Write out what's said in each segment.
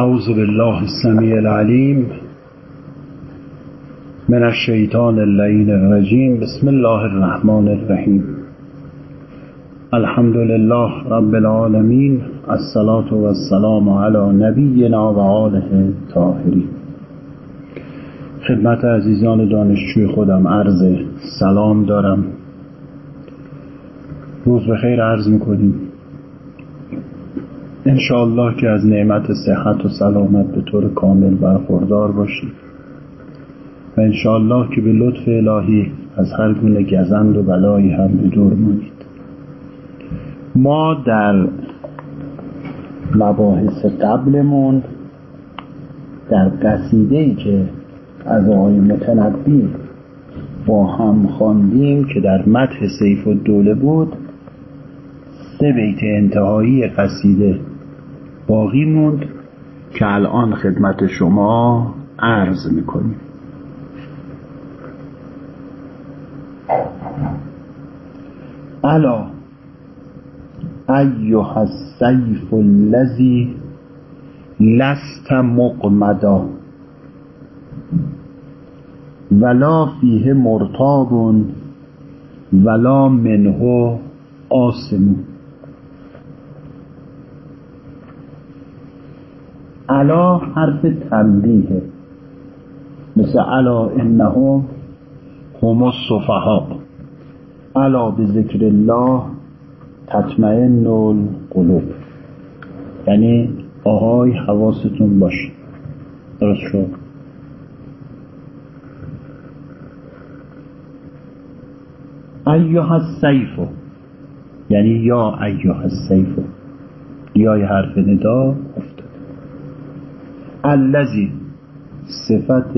أعوذ بالله السميع العليم من الشيطان اللعين الرجيم. بسم الله الرحمن الرحيم. الحمد لله رب العالمين الصلاة والسلام على نبينا و آله خدمت عزیزان دانشجوی خودم عرض سلام دارم. روز بخیر عرض می‌کنیم. انشاءالله که از نعمت صحت و سلامت به طور کامل برخوردار باشید و انشاءالله که به لطف الهی از هر گونه گزند و بلایی هم به دور مانید. ما در مباحث قبلمون در قصیده ای که از آقای متنبی با هم خواندیم که در متح سیف الدوله بود سه بیت انتهایی قصیده باقی موند که الان خدمت شما عرض می‌کنیم. الا ایها السیف الذی لست مقمدا ولا فیه مرتاب ولا منه آسمون علا حرف تنبیه. مثل علا انهم هم الصفحاء علا به ذکر الله تطمئن القلوب. یعنی آهای حواستون باشه. درست شد؟ ایها السیف. یعنی یا ایها السیف. یای حرف ندا. الذی صفت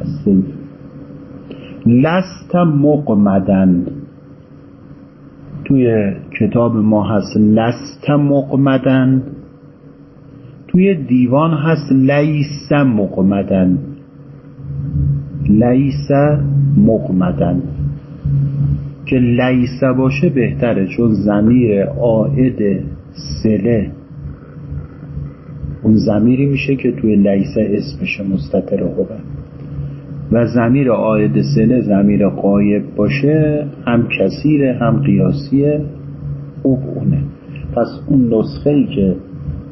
السیف. لست مقمدن. توی کتاب ما هست لست مقمدن. توی دیوان هست لیس مقمدن. لیس مقمدن. که لیس باشه بهتره چون زمیر آعد سله اون زمیری میشه که توی لیسه اسمش مستطر هوه و زمیر آید سله زمیر قایب باشه هم کثیره هم قیاسیه. اونه. پس اون نسخه ای که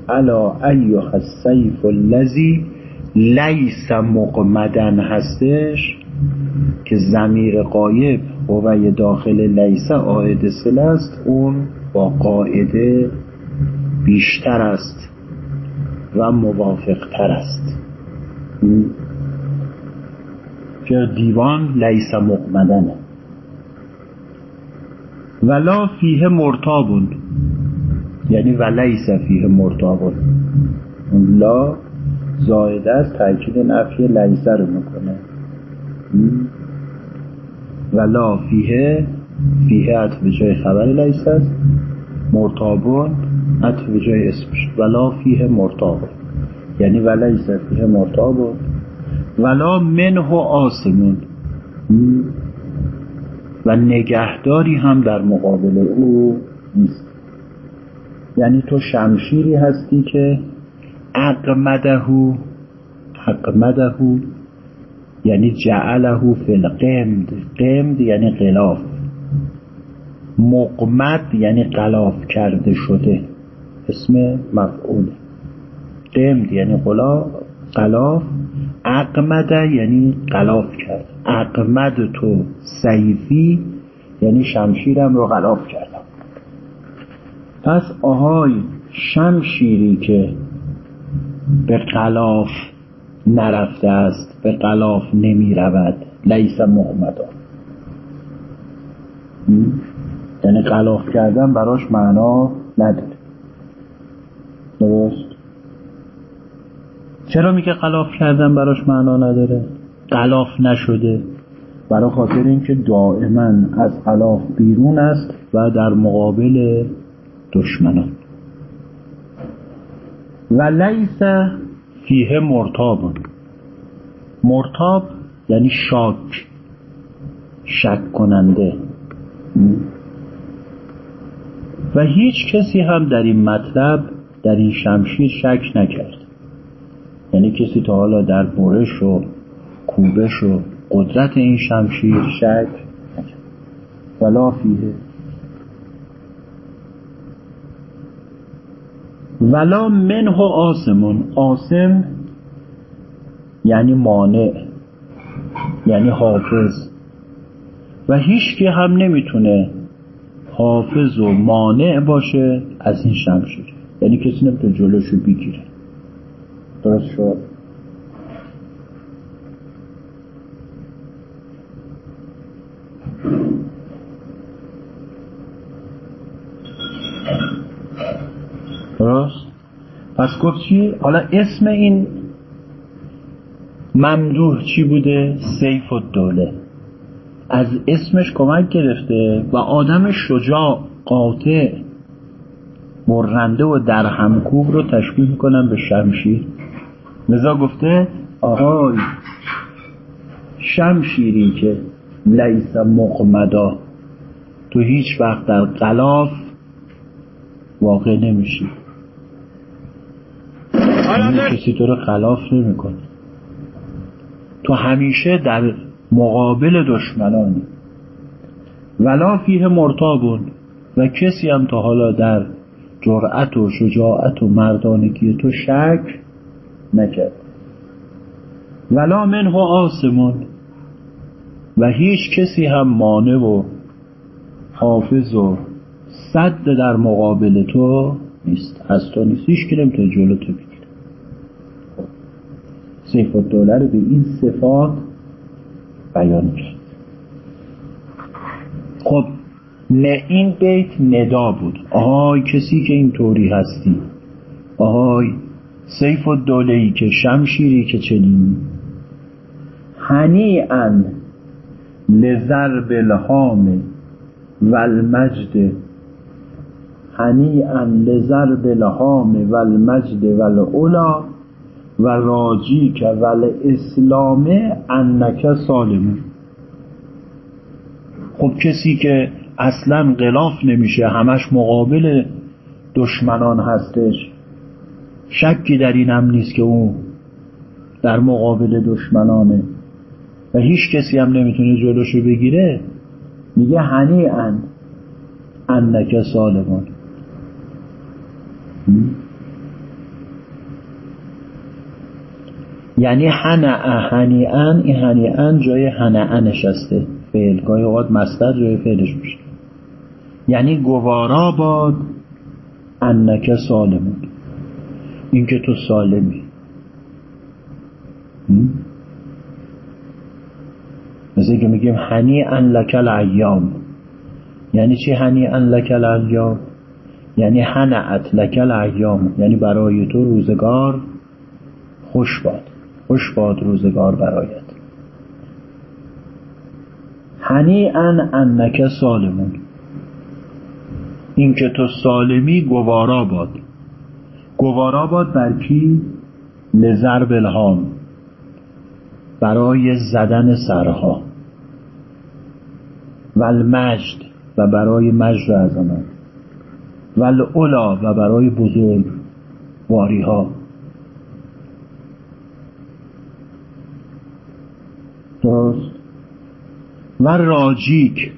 علا ایوه السیف الذی لیس مقمدن هستش که زمیر قایب قوه داخل لیسه آید سله است اون با قاعده بیشتر است. و موافق تر است. که دیوان لیس مقمدنه ولا فیه مرتابون. یعنی ولیس فیه مرتابون. لا زایده است تاکید نفی لیسه رو می‌کنه. ولا فیه فیه عطف به جای خبر لیسه است. مرتابون عطف به جای اسمش. ولا فیه مرتاب. یعنی ولیس فیه مرتاب. ولا منه آسمون و نگهداری هم در مقابل او نیست. یعنی تو شمشیری هستی که اقمدهو اقمدهو یعنی جعله فی القمد. قمد یعنی غلاف. مقمد یعنی غلاف کرده شده. اسم مفعول. قمد یعنی غلاف. اقمده یعنی غلاف کرد. اقمد تو سیفی یعنی شمشیرم رو غلاف کردم. پس آهای شمشیری که به غلاف نرفته است به غلاف نمی رود. لیس مقمدا یعنی غلاف کردن براش معنا نداره. درست. چرا میگه غلاف کردن براش معنا نداره؟ غلاف نشده. برای خاطر اینکه دائما از غلاف بیرون است و در مقابل دشمنان. و لیس فیه مرتاب. مرتاب یعنی شاک شک کننده. و هیچ کسی هم در این مطلب در این شمشیر شک نکرد. یعنی کسی تا حالا در برش و کوبش و قدرت این شمشیر شک ولا فیه. ولا منه آسمون. آسم یعنی مانع یعنی حافظ. و هیچ که هم نمی‌تونه حافظ و مانع باشه از این شمشیر. یعنی کسی نمی‌تونه جلوشو بگیره. درست شد؟ درست؟ پس گفت چی؟ حالا اسم این ممدوح چی بوده؟ سیف و دوله از اسمش کمک گرفته و آدم شجاع قاطع. برنده و در همکوب رو تشبیه می‌کنن به شمشیر. لذا گفته آهای شمشیری که لیس مقمدا. تو هیچ وقت در قلاف واقع نمیشی. کسی تو رو خلاف نمی‌کنه. تو همیشه در مقابل دشمنانی. ولا فیه مرتابون. و کسی هم تا حالا در جرأت و شجاعت و مردانگی تو شک نکرد. ولا منه آسمون. و هیچ کسی هم مانع و حافظ و صد در مقابل تو نیست. از تو نیست. هیچ که نمی‌تونه جلو تو بگیره. سیف الدوله رو به این صفات بیان کرد. خب نه این بیت ندا بود. آهای کسی که این طوری هستی. آهای سیف و ای که شمشیری که چنین. هنیعا لذرب الهام و المجد هنیعا لذرب الهام و المجد و و راجی که ول اسلام انک سالمون خب کسی که اصلا غلاف نمیشه. همش مقابل دشمنان هستش. شکی در این هم نیست که او در مقابل دشمنانه. و هیچ کسی هم نمی‌تونه جلوشو بگیره. میگه هنی ان انک سالمون. یعنی هنع هنیعن این هنیعن جای هنع نشسته. فعل. گاهی اوقات مستر جای فعلش میشه. یعنی گوارا باد انک سالمون اینکه تو سالمی. مثل که میگیم هنی ان لکل یعنی چی هنی ان لکل یعنی هنعت لکل ایام. یعنی برای تو روزگار خوش باد. خوش باد روزگار برایت. هنی ان انک سالمون اینکه تو سالمی گوارا باد. گوارا باد بر کی؟ لزر بلهام. برای زدن سرها. و المجد و برای مجد عظمت و الاولا و برای بزرگ واری ها درست. و راجیک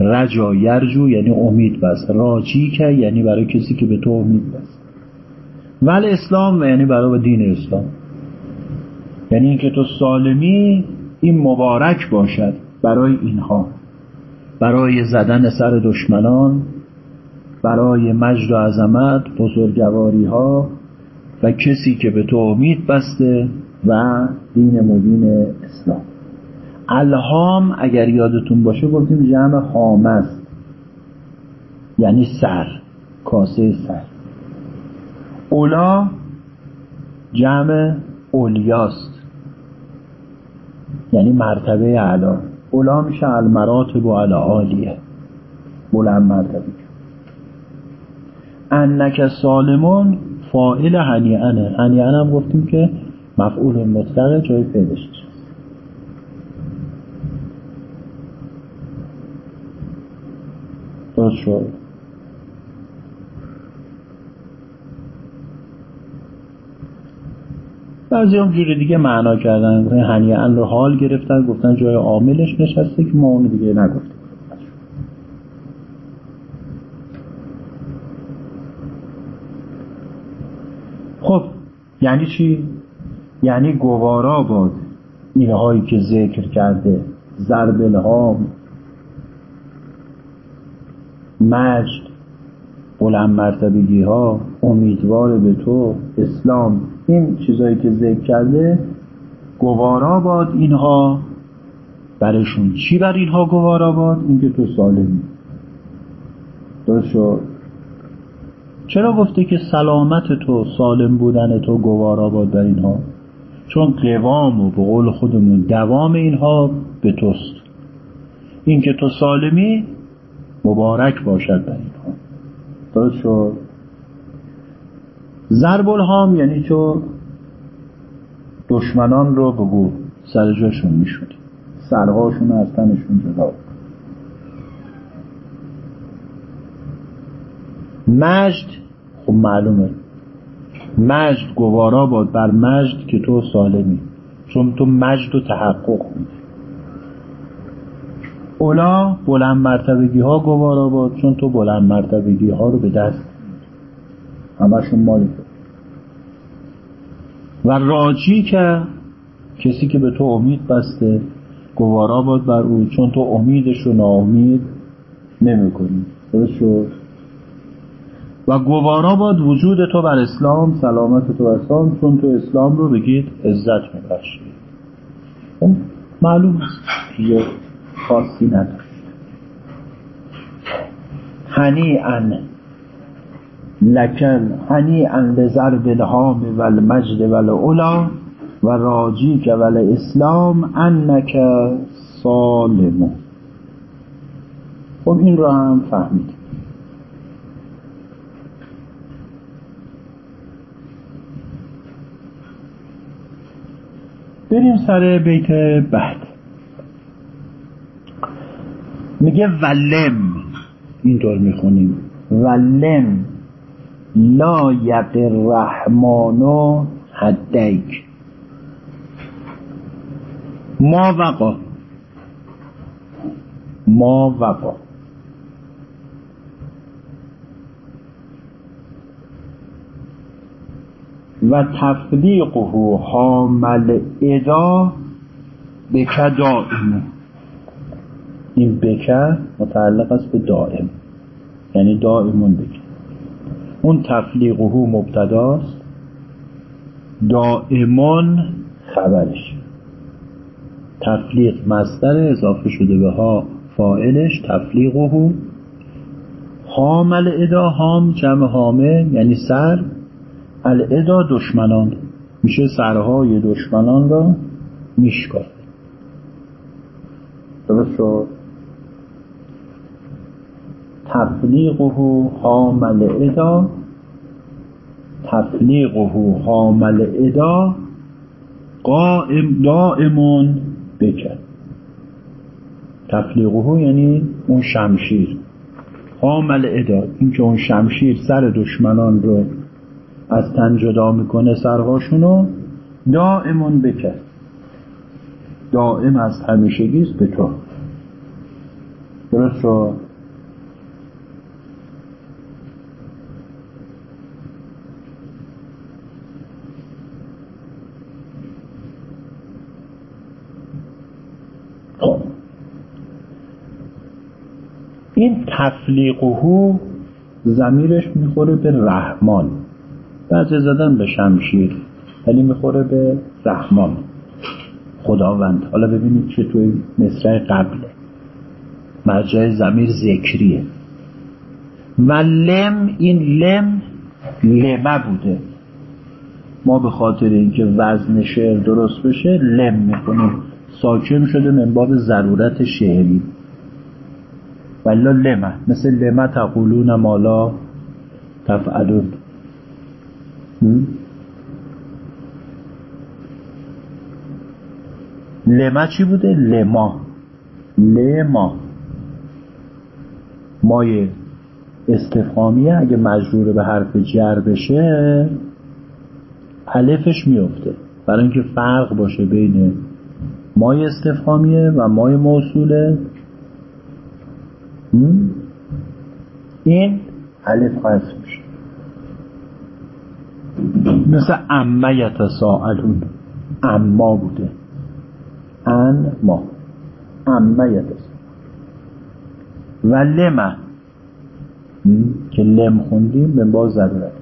رجا یرجو یعنی امید بست راجیک یعنی برای کسی که به تو امید بست ول اسلام یعنی برای دین اسلام. یعنی اینکه تو سالمی این مبارک باشد برای اینها. برای زدن سر دشمنان برای مجد و عظمت بزرگواری ها و کسی که به تو امید بسته و دین مبین اسلام. الهام اگر یادتون باشه گفتیم جمع هام است. یعنی سر کاسه سر. اولا جمع اولیاست. یعنی مرتبه علا اولا میشه المراتب و عالیه بلند مرتبه. انک سالمون فائل هنیعنه هنیعن هم گفتیم که مفعول مطلق جای فعلش درست شد. بعضی هم جور دیگه معنا کردن. هنیعن رو حال گرفتن گفتن جای عاملش نشسته که ما اونو دیگه نگفتیم. خب یعنی چی؟ یعنی گوارا باد اینهایی که ذکر کرده زربلهام مجد بلند مرتبگی ها امیدوار به تو اسلام. این چیزایی که ذکر کرده گوارا باد اینها. برشون چی بر اینها گوارا باد؟ اینکه تو سالمی. درست شد؟ چرا گفته که سلامت تو سالم بودن تو گوارا باد بر اینها؟ چون قوام و به قول خودمون دوام اینها به توست. اینکه تو سالمی مبارک باشد بر اینها درست شد؟ ضرب الهام یعنی تو دشمنان رو بگو سر جاشون می‌شد سرهاشون از تنشون جدا. مجد خب معلومه. مجد گوارا باد بر مجد که تو سالمی. چون تو مجد و تحقق میدی اولا بلند مرتبگی ها گوارا باد چون تو بلند مرتبگی ها رو به دست همشون مالی و راجی که کسی که به تو امید بسته گوارا باد بر او چون تو امیدش رو ناامید نمی کنی درست شد؟ و گوارا باد وجود تو بر اسلام سلامت تو بر اسلام چون تو اسلام رو بگید عزت میبخشی. خب، معلوم است. خاصی نداشت هنیعا لکن هنیعا لضرب الهام و المجد و العلا و راجی که ول اسلام انک سالم. خب این رو هم فهمید. بریم سر بیت بعد. میگه ولم. اینطور می‌خونیم. ولم. لا یق الرحمن حدیک. ما وقا ما وقا و تفلیقه حامل ادا بکه دائم این بکه متعلق است به دائم. یعنی دائمون بکه اون تفلیقه مبتداست. دائمان خبرش. تفلیق مصدر اضافه شده به ها فائلش تفلیقه حامل ادا هام جمع حامه یعنی سر. الادا دشمنان. میشه سرهای دشمنان را میشکافه درست شد؟ تفلیقه حامل ادا تفلیقه حامل ادا قائم دائمون بکن. تفلیقه یعنی اون شمشیر. حامل ادا این که اون شمشیر سر دشمنان رو از تن جدا می‌کنه سرهاشونو دائمون بکن. دائم از همیشگیست به تو. درست شد؟ این تفلیقهو زمیرش می‌خوره به رحمان. بعضی زدن به شمشیر ولی می‌خوره به رحمان. خداوند. حالا ببینید چه توی مصرع قبله. مرجع زمیر ذکریه. و لم این لم لمه بوده. ما به خاطر اینکه وزن شعر درست بشه لم می‌کنیم. ساکن شده من باب ضرورت شعری. ولا لمه مثل لمه تقولون مالا تفعلون. لمه چی بوده؟ لما لما مایه استفهامیه اگه مجرور به حرف جر بشه الفش میفته برای اینکه فرق باشه بین مای استفهامیه و مای موصوله. این الف حذف میشه. مثل امه یتساءلون. اما بوده. ان ما. یتساءلون. و لمه. که لم خوندیم به باز ضرورت.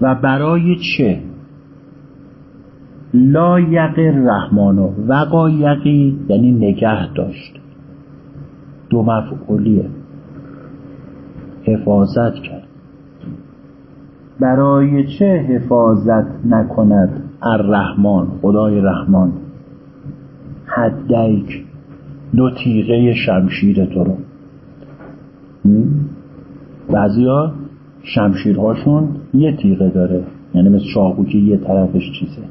و برای چه؟ لا یق رحمانو وقا یقی یعنی نگه داشت. دو مفعولیه. حفاظت کرد. برای چه حفاظت نکند؟ الرحمن خدای رحمان. حدیک دو تیغه شمشیر تو رو. بعضیا شمشیرهاشون یه تیغه داره. یعنی مثل چاقو که یه طرفش چیزه.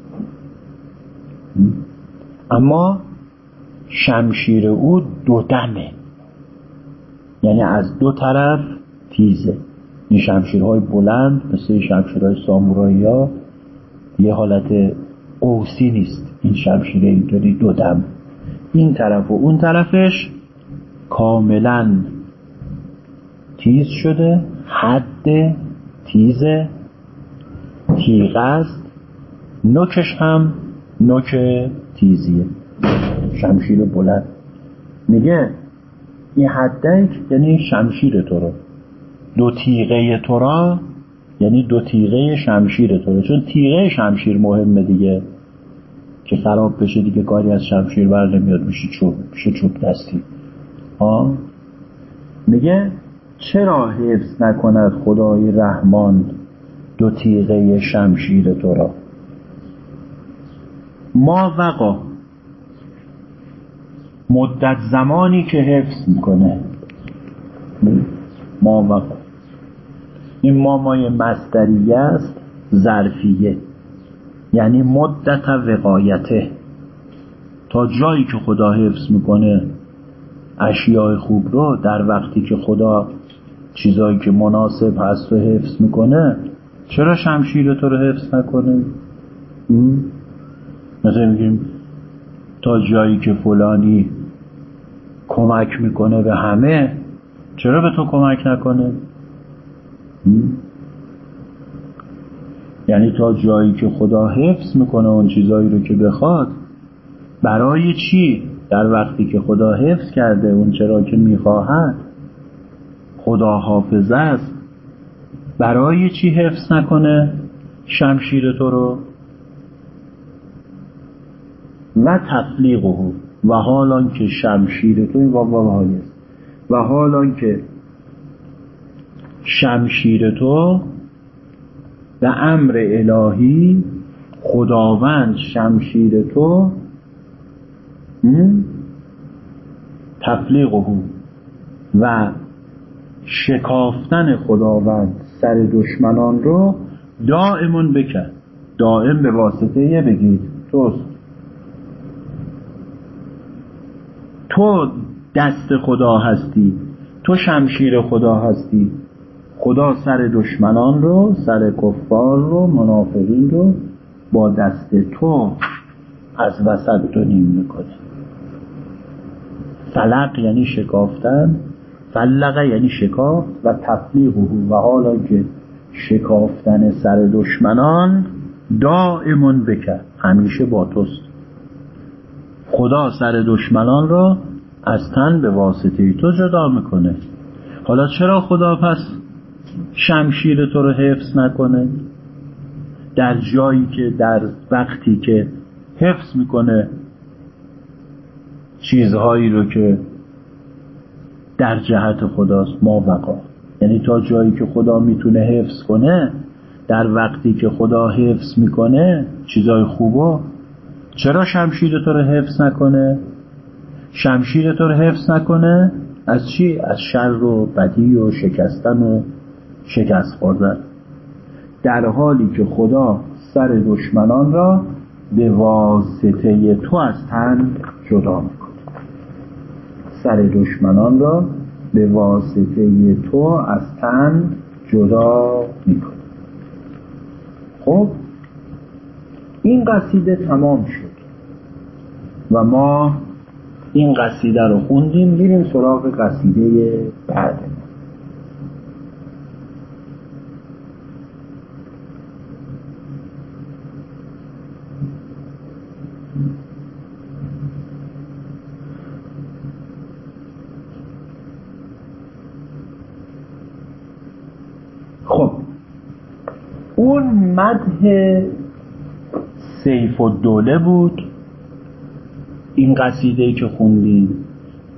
اما شمشیر او دو دمه. یعنی از دو طرف تیزه این شمشیرهای بلند مثل شمشیرهای سامورایی ها یه حالت قوسی نیست. این شمشیر اینطوری دو دم. این طرف و اون طرفش کاملا تیز شده حد تیز تیغ است. نوکش هم نوک تیزیه. شمشیر بلند. میگه حدک یعنی شمشیر تو رو. دو تیغه تو را یعنی دو تیغه شمشیر تو رو. چون تیغه شمشیر مهمه دیگه. که خراب بشه دیگه کاری از شمشیر بر نمیاد. میشه چوب میشه چوب دستی. آه. میگه چرا حفظ نکند خدای رحمان دو تیغه شمشیر تو را؟ ما وقا مدت زمانی که حفظ می‌کنه. ما این ما مای مصدریه است ظرفیه. یعنی مدت وقایته. تا جایی که خدا حفظ می‌کنه اشیاء خوب رو در وقتی که خدا چیزایی که مناسب هست و حفظ می‌کنه چرا شمشیر تو رو حفظ نکنه؟ مثلا میگیم تا جایی که فلانی کمک می‌کنه به همه چرا به تو کمک نکنه؟ یعنی تا جایی که خدا حفظ می‌کنه اون چیزایی رو که بخواد برای چی؟ در وقتی که خدا حفظ کرده اون چرا که می‌خواهد خدا حافظ است برای چی حفظ نکنه؟ شمشیر تو رو و تفلیقه و حالان که شمشیر تو و و حالان که شمشیر تو به امر الهی خداوند شمشیر تو تفلیقه و شکافتن خداوند سر دشمنان رو دائمون بکن دائم به واسطه یه بگید. توست تو دست خدا هستی تو شمشیر خدا هستی. خدا سر دشمنان رو سر کفار رو منافقین رو با دست تو از وسط تو نیم می‌کنه. فلق یعنی شکافتن فلقه یعنی شکاف و تفلیقه و حالا که شکافتن سر دشمنان دائمون بکر همیشه با توست. خدا سر دشمنان را از تن به واسطه تو جدا می‌کنه. حالا چرا خدا پس شمشیر تو رو حفظ نکنه؟ در جایی که در وقتی که حفظ می‌کنه چیزهایی رو که در جهت خداست ما وقا یعنی تا جایی که خدا می‌تونه حفظ کنه در وقتی که خدا حفظ می‌کنه چیزهای خوبا چرا شمشیر تو رو حفظ نکنه؟ شمشیر تو رو حفظ نکنه؟ از چی؟ از شر و بدی و شکستن و شکست خوردن. در حالی که خدا سر دشمنان را به واسطه تو از تن جدا می‌کنه. سر دشمنان را به واسطه تو از تن جدا می‌کنه. خب این قصیده تمام شد. و ما این قصیده رو خوندیم میریم سراغ قصیده بعد. خب اون مده سیف و دوله بود این قصیده ای که خوندیم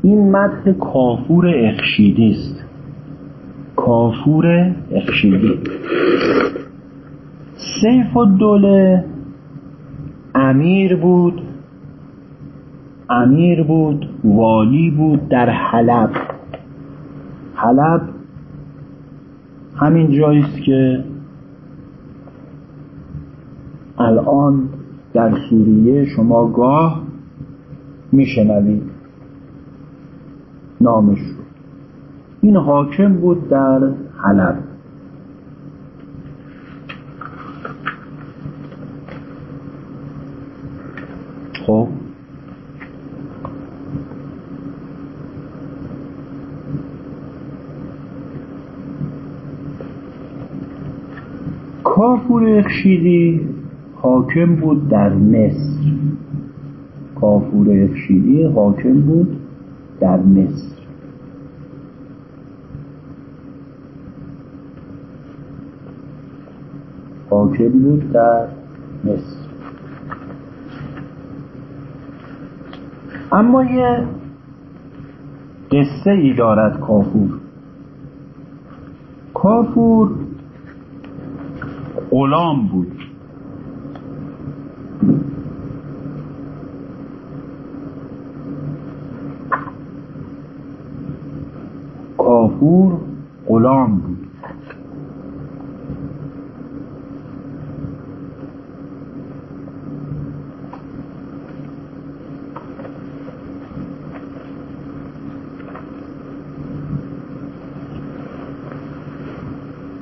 این مدح کافور اخشیدی است. کافور اخشیدی. سیف و دوله امیر بود امیر بود والی بود در حلب. حلب همین جایی است که الان در سوریه شما گاه میشنوید نامش رو. این حاکم بود در حلب. خب. کافور اخشیدی حاکم بود در مصر. کافور افشیدی حاکم بود در مصر. حاکم بود در مصر. اما یه قصه ای دارد کافور. کافور غلام بود. کافور غلام بود.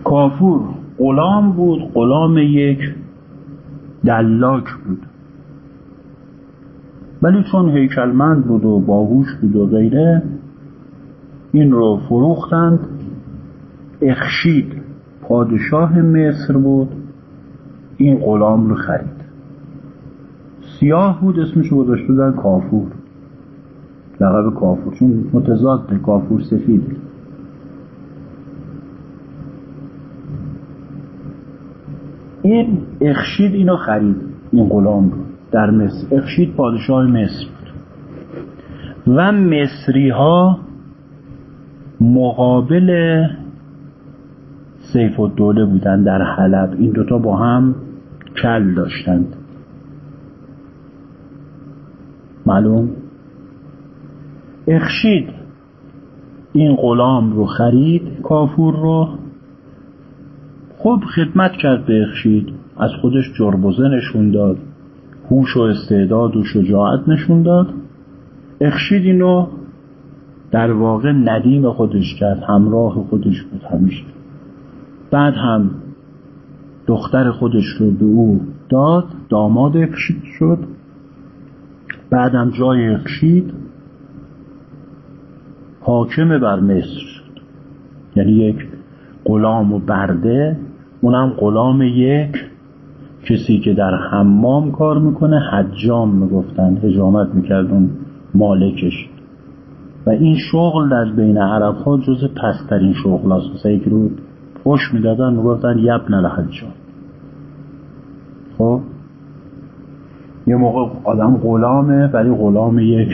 کافور غلام بود غلام یک دلاک بود. ولی چون هیکلمند بود و باهوش بود و غیره این رو فروختند. اخشید پادشاه مصر بود. این غلام رو خرید. سیاه بود اسمش رو گذاشته بودن کافور. لقب کافور. چون متضاد کافور سفید. این اخشید اینو خرید این غلام رو در مصر. اخشید پادشاه مصر بود. و مصری ها مقابل سیف و دوله بودن در حلب. این دوتا با هم کل داشتند. معلوم؟ اخشید این غلام رو خرید کافور رو. خب خدمت کرد به اخشید. از خودش جربوزه نشون داد. هوش و استعداد و شجاعت نشون داد. اخشید اینو در واقع ندیم خودش کرد همراه خودش بود همیشه. بعد هم دختر خودش رو به او داد داماد اکشید شد. بعدم جای اکشید حاکم بر مصر شد. یعنی یک غلام و برده اونم غلام یک کسی که در حمام کار می‌کنه حجام می‌گفتن حجامت می‌کرد اون مالکش. و این شغل در بین عرب ها جز پسترین شغل هست مثلا یک رو پش می‌دادن می‌گفتن یبن الحجام خب؟ یه موقع آدم غلامه ولی غلام یک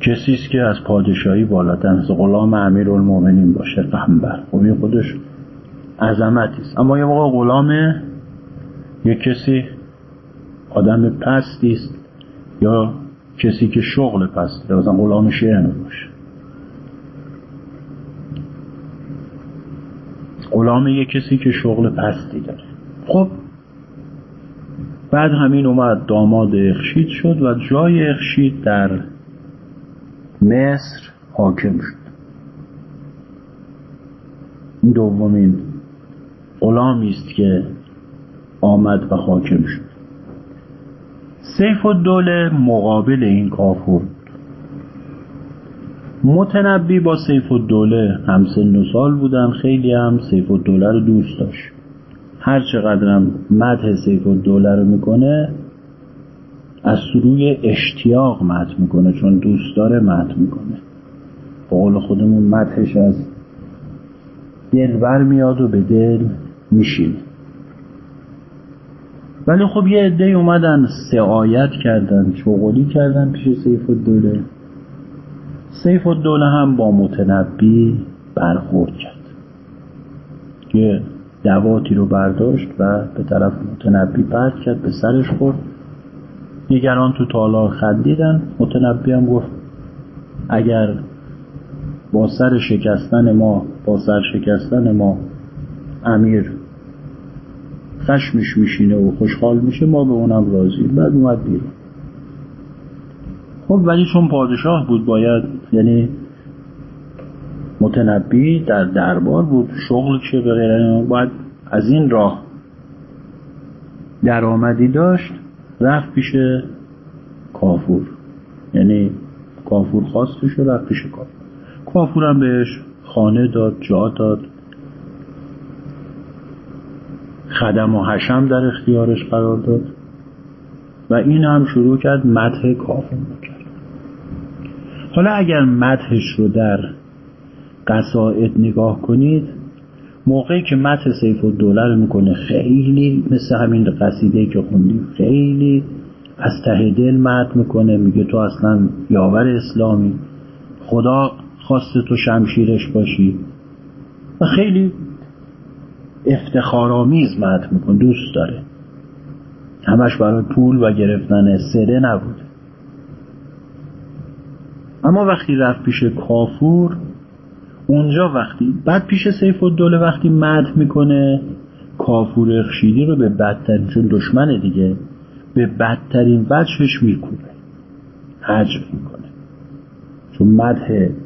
کسی است که از پادشاهی بالاتر مثل غلام امیر المومنین باشه قنبر خب این خودش عظمتی است. اما یه موقع غلام یک کسی آدم پستی است یا کسی که شغل پست مثلا غلام شعر باشه غلام یه کسی که شغل پستی داره. خب بعد همین اومد داماد اخشید شد و جای اخشید در مصر حاکم شد. این دومین غلامی است که آمد و حاکم شد. سیف الدوله مقابل این کافور. متنبی با سیف الدوله هم سن و سال بودن خیلی هم سیف الدوله رو دوست داشت. هر چقدرم مدح سیف الدوله رو می‌کنه از روی اشتیاق مدح می‌کنه چون دوست داره مدح می‌کنه. با قول خودمون مدحش از دل بر میاد و به دل میشینه. ولی خب یه عده اومدن سعایت کردن چغلی کردن پیش سیف الدوله. سیف الدوله هم با متنبی برخورد کرد. که دواتی رو برداشت و به طرف متنبی پرد کرد به سرش خورد. دیگران تو تالار خندیدن. متنبی هم گفت اگر با سر شکستن ما با سر شکستن ما امیر خشمش میشینه و خوشحال میشه ما به اونم راضی بعد اومد بیرون. خب ولی چون پادشاه بود باید یعنی متنبی در دربار بود شغل چه به غیر باید از این راه درآمدی داشت رفت پیش کافور. یعنی کافور خواستش و رفت پیش کافور. کافورم بهش خانه داد جا داد. خدم و حشم در اختیارش قرار داد و این هم شروع کرد مدح کافور کرد. حالا اگر مدحش رو در قصائد نگاه کنید موقعی که متن سیف و رو می‌کنه خیلی مثل همین قصیده که خوندیم خیلی از ته دل مد می‌کنه میگه تو اصلا یاور اسلامی خدا خواسته تو شمشیرش باشی. و خیلی افتخارآمیز مد می‌کنه دوست داره. همش برای پول و گرفتن سره نبود اما وقتی رفت پیش کافور اونجا وقتی بعد پیش سیف الدوله وقتی مد می‌کنه کافور اخشیدی رو به بدترین چون دشمن دیگه به بدترین وجهش میکوبه. حجر می‌کنه. چون مده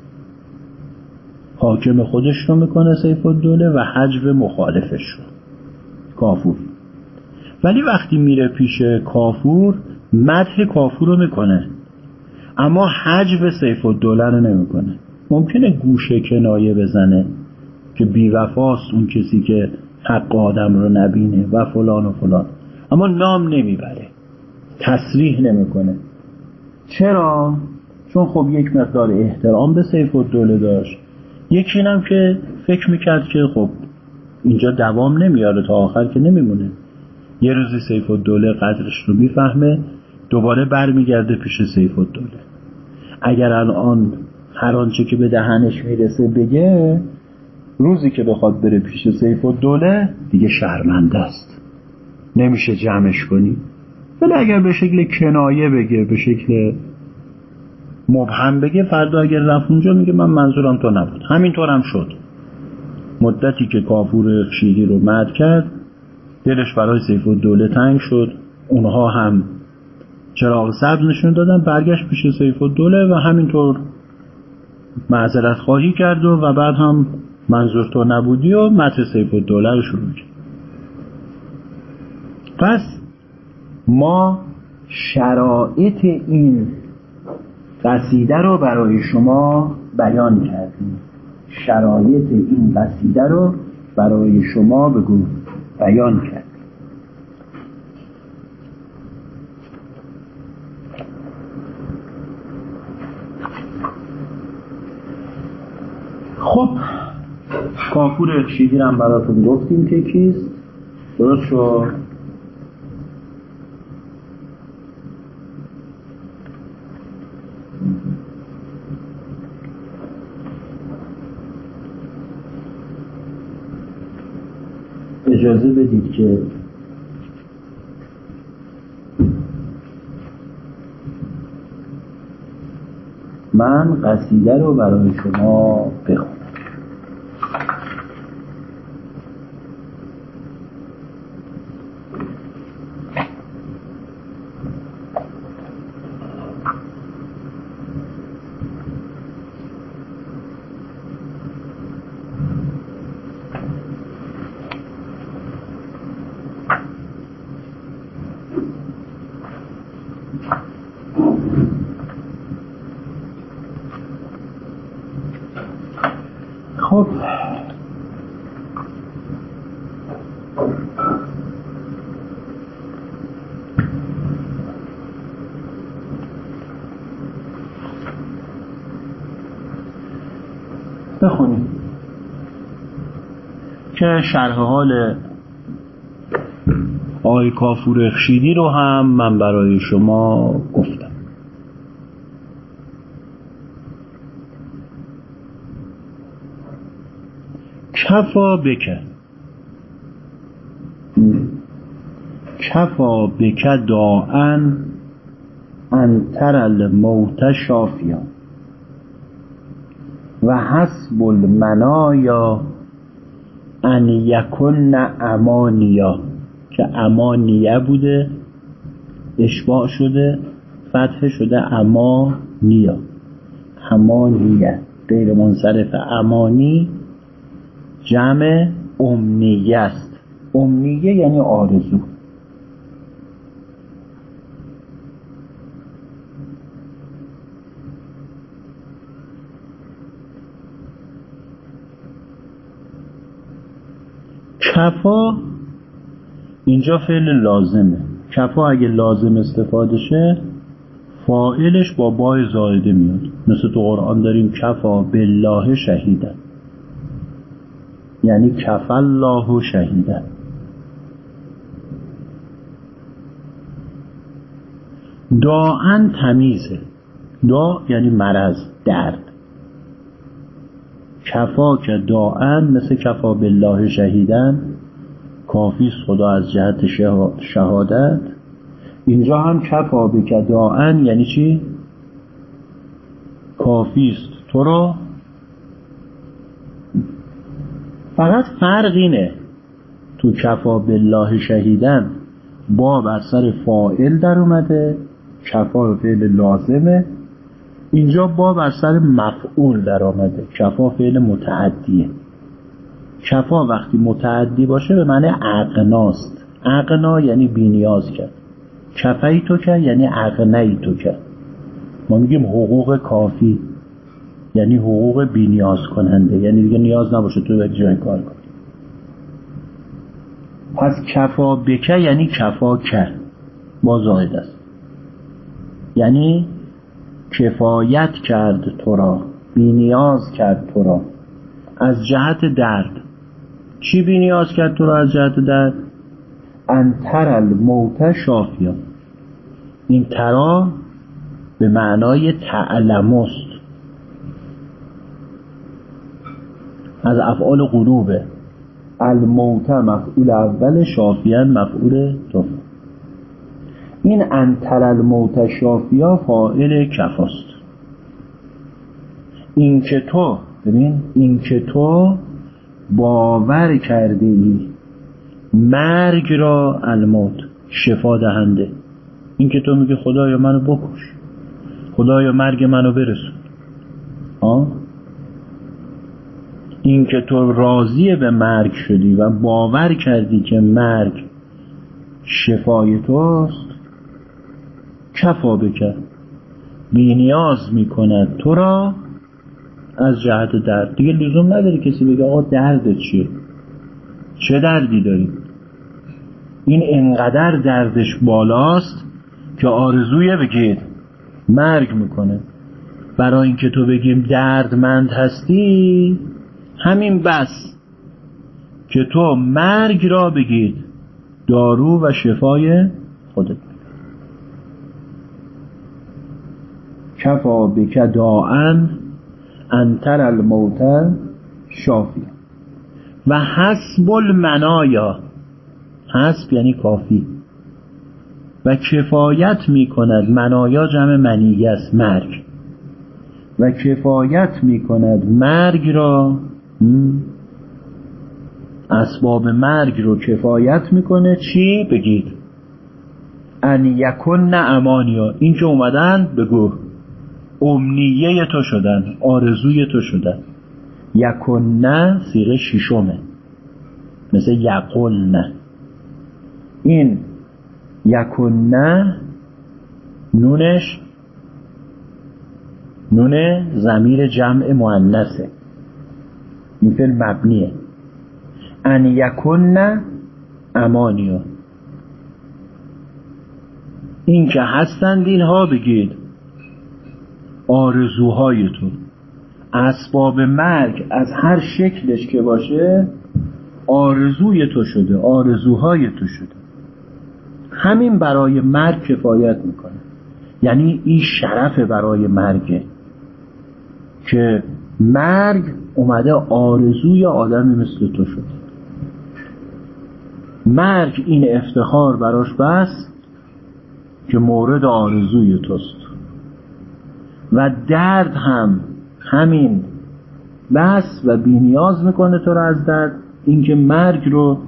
حاکم خودش رو می‌کنه سیف الدوله و حجر مخالفش رو کافور. ولی وقتی میره پیش کافور مده کافور رو می‌کنه. اما حجب سیف الدوله رو نمی‌کنه. ممکنه گوشه کنایه بزنه که بیوفاست اون کسی که حق آدم رو نبینه و فلان و فلان. اما نام نمی‌بره. تصریح نمی‌کنه. چرا؟ چون خب یک مقدار احترام به سیف الدوله داشت. یکی هم که فکر می‌کرد که خب اینجا دوام نمیاره تا آخر که نمیمونه. یه روزی سیف الدوله قدرش رو می‌فهمه دوباره برمیگرده پیش سیف الدوله. اگر الان هر آنچه که به دهنش می‌رسه بگه روزی که بخواد بره پیش سیف و دوله دیگه شرمنده است. نمیشه جمعش کنی. ولی اگر به شکل کنایه بگه به شکل مبهم بگه فردا اگر رفت اونجا میگه من منظورم تو نبود. همینطور هم شد. مدتی که کافور شیری رو مد کرد دلش برای سیف و دوله تنگ شد. اونها هم چراغ سبز نشون دادن برگشت پیش سیف و دوله و همینطور معذرت خواهی کرد و, و بعد هم منظور تو نبودی و متن سیف الدوله رو شروع کرد. پس ما شرایط این قصیده رو برای شما بیان کردیم. شرایط این قصیده رو برای شما بگو بیان کرد خب کافور شیدیر هم براتون گفتیم که کیست؟ درست شد؟ اجازه بدید که من قصیده رو برای شما بخونم. شرح حال آی کافور اخشیدی رو هم من برای شما گفتم. کفا بکه. کفا بکه داعن انتر الموت شافیان و حسب المنایا یکن امانیا که امانیه بوده اشباع شده فتح شده امانیا. امانیه غیر منصرف امانی جمع امنیه است. امنیه یعنی آرزو. کفا اینجا فعل لازمه. کفا اگه لازم استفاده شه فائلش با بای زایده میاد. مثل تو قرآن داریم کفا بالله شهیدن. یعنی کف الله شهیدن. داعن تمیزه. دا یعنی مرض درد. کفا که داعن مثل کفا بالله شهیدن کافی خدا از جهت شهادت. اینجا هم کفا بک داعن یعنی چی؟ کافیست تو را فقط فرق اینه تو کفا بالله شهیدن با بر سر فائل در اومده کفا فعل لازمه. اینجا با بر سر مفعول در آمده. کفا فعل متعدیه. کفا وقتی متعدی باشه به معنی اقناست اقنا یعنی بینیاز کرد. کفایی تو کرد یعنی اقنایی تو کرد. ما میگیم حقوق کافی. یعنی حقوق بینیاز کننده. یعنی دیگه نیاز نباشه تو یک جای کار کنی. پس کفا بکه یعنی کفا کرد. با زاید است. یعنی کفایت کرد تو را بینیاز کرد تو را. از جهت درد. چی بینیاز کرد تو را از جهت درد؟ انتر الموت شافیا. این ترا به معنای تعلمست. از افعال قلوبه. الموت مفعول اول شافیان مفعول دوم. این انتر الموت شافیا فاعل کفاست. این که تو ببین این که تو باور کرده ای مرگ را الموت شفا دهنده. این که تو میگه خدایا منو بکش. خدایا مرگ منو برسون. آه؟ این که تو راضی به مرگ شدی و باور کردی که مرگ شفای توست کفا بکن بینیاز می‌کند. تو را از جهت درد. دیگه لزوم نداره کسی بگه آقا درد چیه؟ چه دردی داری؟ این انقدر دردش بالاست که آرزوی بگید مرگ می‌کنه. برای اینکه تو بگیم دردمند هستی همین بس که تو مرگ را بگید. دارو و شفای خودت. کفا بک داعن انتر الموت شافی و حسب المنایا. حسب یعنی کافی. و کفایت می کند منایا جمع منیه است مرگ. و کفایت می کند مرگ را اسباب مرگ رو کفایت می‌کنه. چی؟ بگید. ان یکن امانیا. این که اومدن؟ بگو. امنیه تو شدن آرزوی تو شدن. یکن سیغه شیشمه مثل یقل این یکن نونش نون زمیر جمع مؤنثه. این فعل مبنیه. ان یکن امانیا این که هستند اینها بگید. آرزوهای تو اسباب مرگ از هر شکلش که باشه آرزوی تو شده آرزوهای تو شده. همین برای مرگ کفایت می‌کنه. یعنی این شرف برای مرگه. که مرگ اومده آرزوی آدمی مثل تو شده. مرگ این افتخار براش بس که مورد آرزوی توست. و درد هم همین بس و بینیاز می‌کنه تو رو از درد. اینکه مرگ رو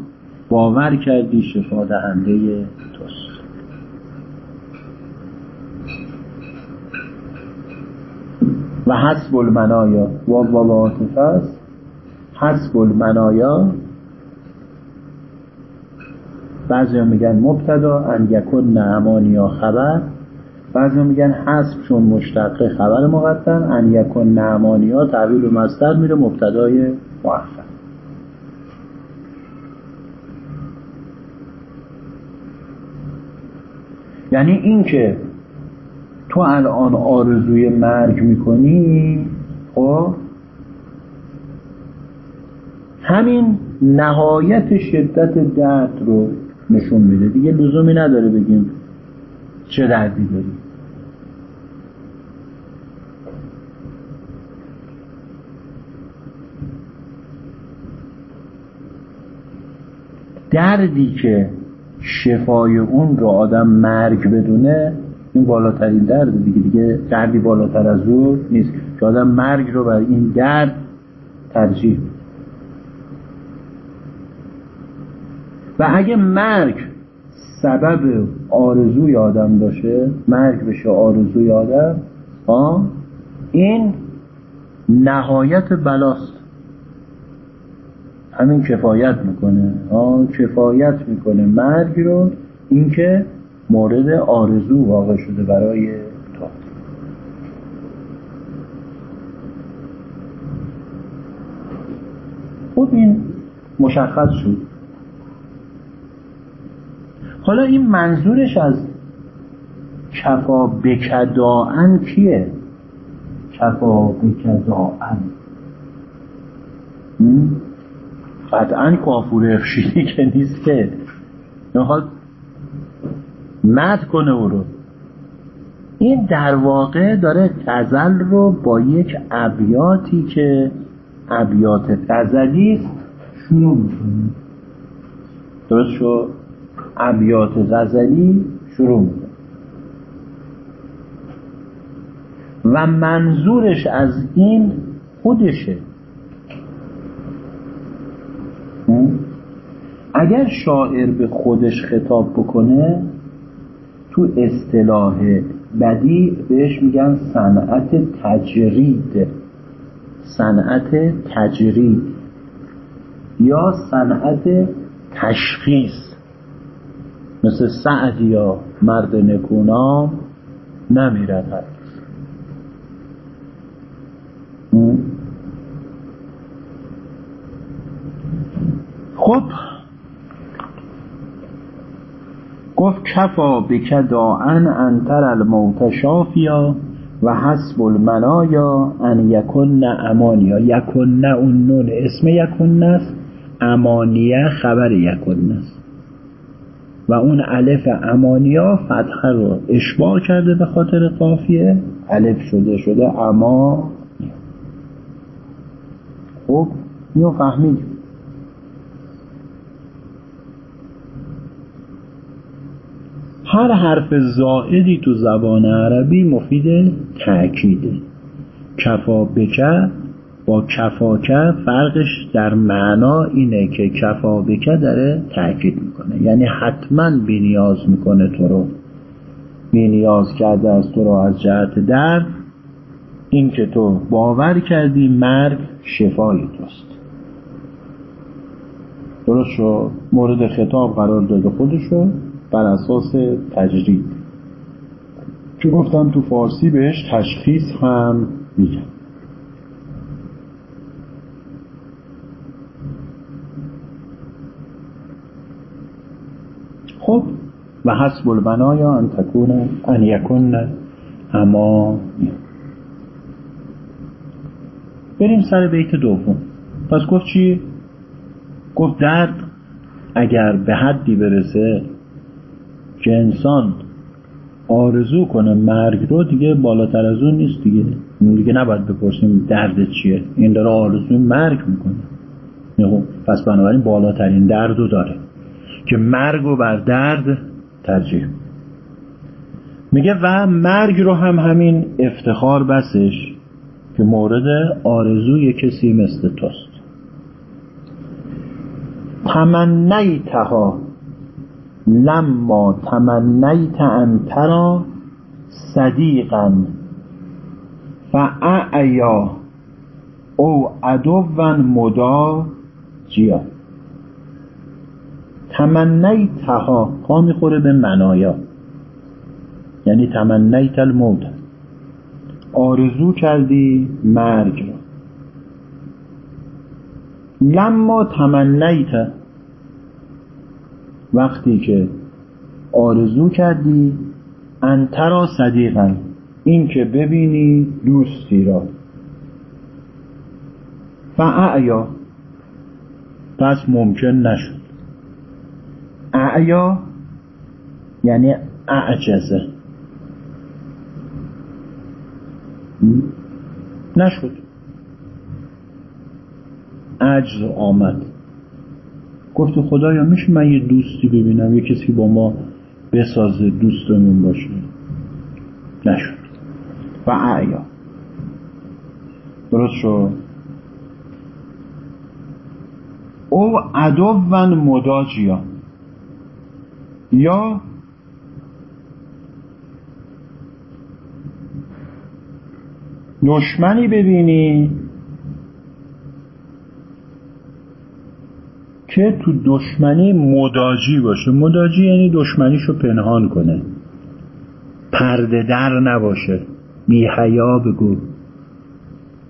باور کردی شفا دهنده توست. و حسب المنایا و و است حسب المنایا بعضی میگن مبتدا ان یکن نعمانیا خبر. بعضی میگن حسب چون مشتقه خبر مقدم ان یکن نعمانیا تعبیر به مصدر میره مبتدای مؤخر یعنی اینکه تو الان آرزوی مرگ می‌کنی خب؟ همین نهایت شدت درد رو نشون میده. دیگه لزومی نداره بگیم چه دردی داری. دردی که شفای اون رو آدم مرگ بدونه این بالاترین درد دیگه. دیگه دردی بالاتر از او نیست. که آدم مرگ رو بر این درد ترجیح و اگه مرگ سبب آرزوی آدم باشه مرگ بشه آرزوی آدم آه این نهایت بلاست. همین کفایت می‌کنه. آه کفایت می‌کنه. مرگ رو اینکه مورد آرزو واقع شده برای خب این مشخص شد. حالا این منظورش از کفا بکداعن کیه؟ کفا بکداعن. قطعا کافور افشیدی که نیست که. می‌خواد مد کنه او رو. این در واقع داره غزل رو با یک ابیاتی که ابیات غزلی شروع می‌کنه. درست شد ابیات غزلی شروع می‌کنه. و منظورش از این خودشه. اگر شاعر به خودش خطاب بکنه تو اصطلاح بدی بهش میگن صنعت تجرید. صنعت تجرید. یا صنعت تشخیص. مثل سعد یا مرد نکونام نمیرد خب گفت کفا بک داعن انتر الموت شافیا و حسب المنایا ان یکن امانیا. یکن اون نون اسم یکن است امانیه خبر یکن است. و اون الف امانیا فتحه رو اشباه کرده به خاطر قافیه. الف شده شده اما. خب اینو فهمیدیم هر حرف زائدی تو زبان عربی مفید تأکیده کفا بکه با کفاکه فرقش در معنا اینه که کفا بکه داره تأکید می‌کنه. یعنی حتما بینیاز می‌کنه تو رو. بینیاز کرده از تو رو از جهت درد. این که تو باور کردی مرگ شفای توست. درست شد مورد خطاب قرار داده خودشو. بر اساس تجرید که گفتم تو فارسی بهش تشخیص هم میگن خب و حسب البنایا ان تکون ان یکون اما بریم سر بیت دوم. پس گفت چی؟ گفت درد اگر به حدی برسه که انسان آرزو کنه مرگ رو دیگه بالاتر از اون نیست دیگه. دیگه نباید بپرسیم درد چیه. این داره آرزوی مرگ می‌کنه. خب، پس بنابراین بالاترین درد رو داره که مرگ و بر درد ترجیح میگه و مرگ رو هم همین افتخار بسش که مورد آرزوی کسی مثل توست. تمنیتها لما تمنیت انترا صدیقا. فاعیا او عدوا مدا جیا. تمنیتها ها می‌خوره به منایا. یعنی تمنیت الموت. آرزو کردی مرگ لما تمنیت وقتی که آرزو کردی انترا صدیقا این که ببینی دوستی را. فاعیا پس ممکن نشد. اعیا یعنی اعجزه. نشد. عجز آمد. گفت خدایا میشه من یه دوستی ببینم یه کسی با ما بسازه دوستمون باشه؟ نشد. و اعیا. درست شد؟ او عدو مداجیا. یا دشمنی ببینی که تو دشمنی مداجی باشه. مداجی یعنی دشمنیشو پنهان کنه. پرده در نباشه. بی حیا بگو.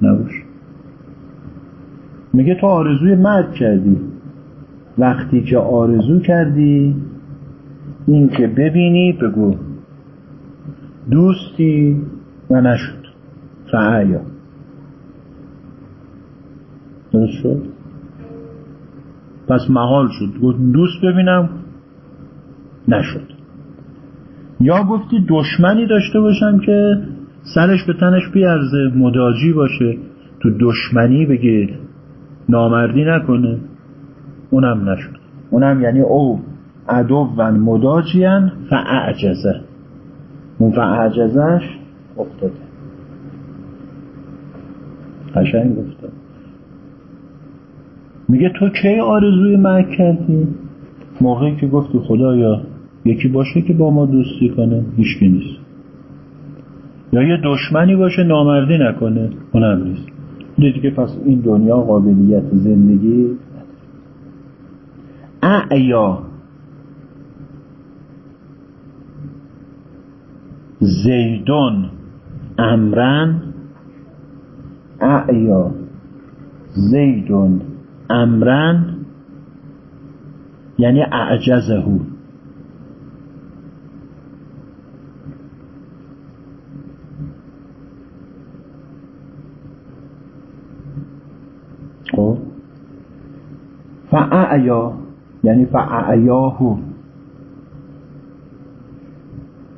نباشه. میگه تو آرزوی مرد کردی. وقتی که آرزو کردی این که ببینی بگو. دوستی و نشد. فعیا درست شد؟ پس محال شد. گفت دوست ببینم. نشد. یا گفتی دشمنی داشته باشم که سرش به تنش بیارزه مداجی باشه. تو دشمنی بگه نامردی نکنه. اونم نشد. اونم یعنی او عدو و مداجیان فعجزه اون فعجزش افتاده. قشنگ گفته. میگه تو کی آرزوی مرگ کردی؟ موقعی که گفتی خدایا یکی باشه که با ما دوستی کنه هیچکی نیست. یا یه دشمنی باشه نامردی نکنه اونم نیست. دیدی که پس این دنیا قابلیت زندگی اعیا. زیدون. امرن. اعیا. زیدون. امرن یعنی اعجزه. خب؟ فاعیا یعنی فاعیاهو.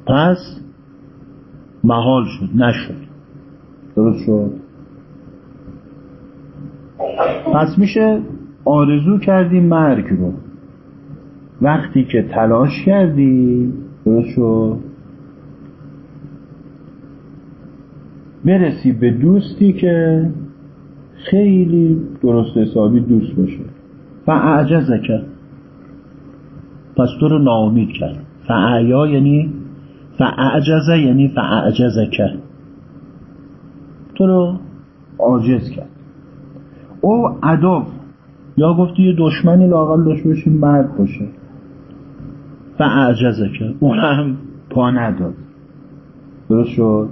پس محال شد نشد. درست شد؟ پس میشه آرزو کردی مرگ رو. وقتی که تلاش کردی درست شد؟ برسی به دوستی که خیلی درست حسابی دوست باشه. و کرد پس تو رو ناامید کرد. فعیا یعنی فعجزه یعنی کرد تو رو عاجز کرد. او عدو. یا گفتی یه دشمنی لاقل داشته باشی مرد باشه. و اعجزه که اون هم پا نداد. درست شد؟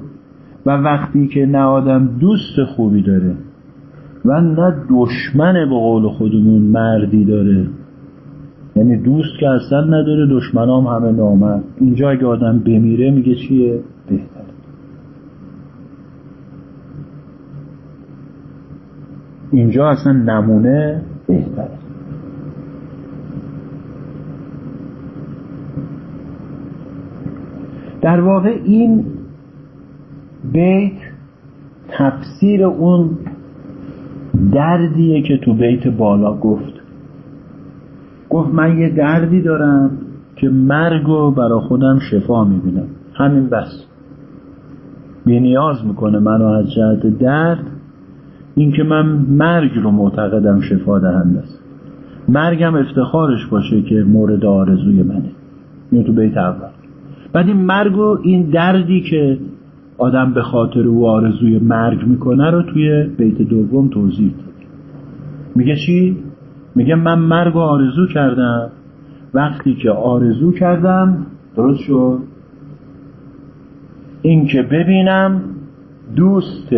و وقتی که نه آدم دوست خوبی داره و نه دشمن به قول خودمون مردی داره یعنی دوست که اصلا نداره دشمنام همه نامرد. اینجا اگه آدم بمیره میگه چیه؟ بهتر. اینجا اصلا نمونه بهتر. در واقع این بیت تفسیر اون دردیه که تو بیت بالا گفت. گفت من یه دردی دارم که مرگ رو برا خودم شفا می‌بینم. همین بس. نیاز می‌کنه منو از جهت درد اینکه من مرگ رو معتقدم شفا دهنده است. مرگم افتخارش باشه که مورد آرزوی منه. این تو بیت اول. بعد این مرگ و این دردی که آدم به خاطر او آرزوی مرگ می‌کنه رو توی بیت دوم توضیح میگه چی؟ میگه من مرگ رو آرزو کردم. وقتی که آرزو کردم درست شد. این که ببینم دوست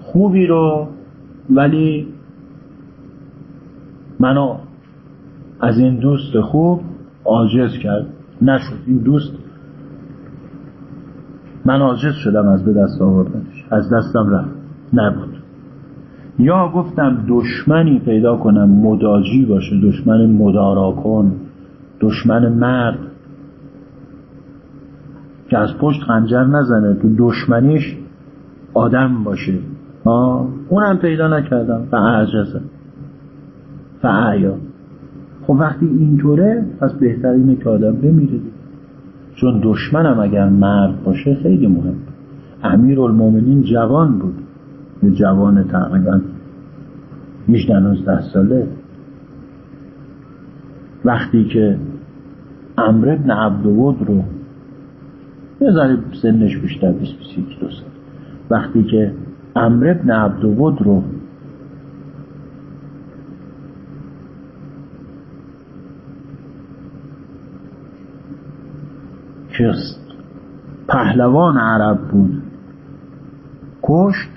خوبی رو ولی منو از این دوست خوب عاجز کرد. نشد. این دوست من عاجز شدم از به دست آوردنش. از دستم رفت. نبود. یا گفتم دشمنی پیدا کنم مداجی باشه. دشمن مدارا کن دشمن مرد. که از پشت خنجر نزنه. تو دشمنیش آدم باشه. آه اونم پیدا نکردم. فعجزه. فعیا. خب وقتی اینطوره پس بهترینه که آدم بمیره چون دشمنم اگر مرد باشه خیلی مهم. امیر المومنین جوان بود. یه جوان تقریبا 18 19 ساله. وقتی که امر ابن عبدود رو یه ذره سنش بیشتر 20 21 دو سال. وقتی که امر ابن عبدود رو که پهلوان عرب بود کشت.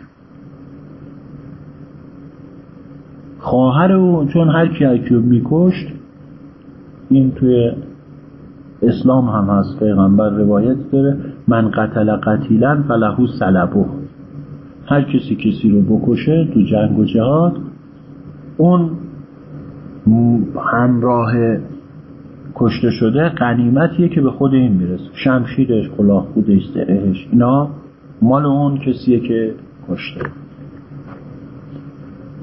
خواهر او چون هر کی هر رو میکشت این توی اسلام هم هست پیغمبر روایت داره من قتل قتیلا فلهو سلبو هر کسی کسی رو بکشه تو جنگ و جهاد اون همراه کشته شده قنیمتیه که به خود این می‌رسه. شمشیرش کلاه خودش زرهش اینا مال اون کسیه که کشته.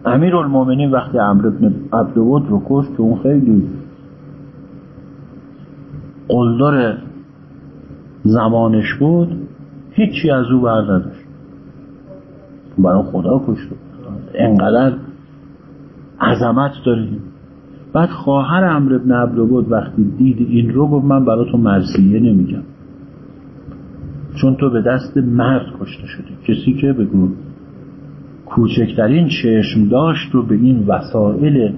امیر المومنین وقتی امر ابن عبدود رو کشت که اون خیلی قلدر زمانش بود هیچی از او بر نداشت. برای خدا کشت انقدر عظمت داریم. بعد خواهر امر ابن عبدود وقتی دید این رو گفت من برای تو مرسیه نمیگم. چون تو به دست مرد کشته شدی. کسی که بگو کوچکترین چشم داشت رو به این وسایل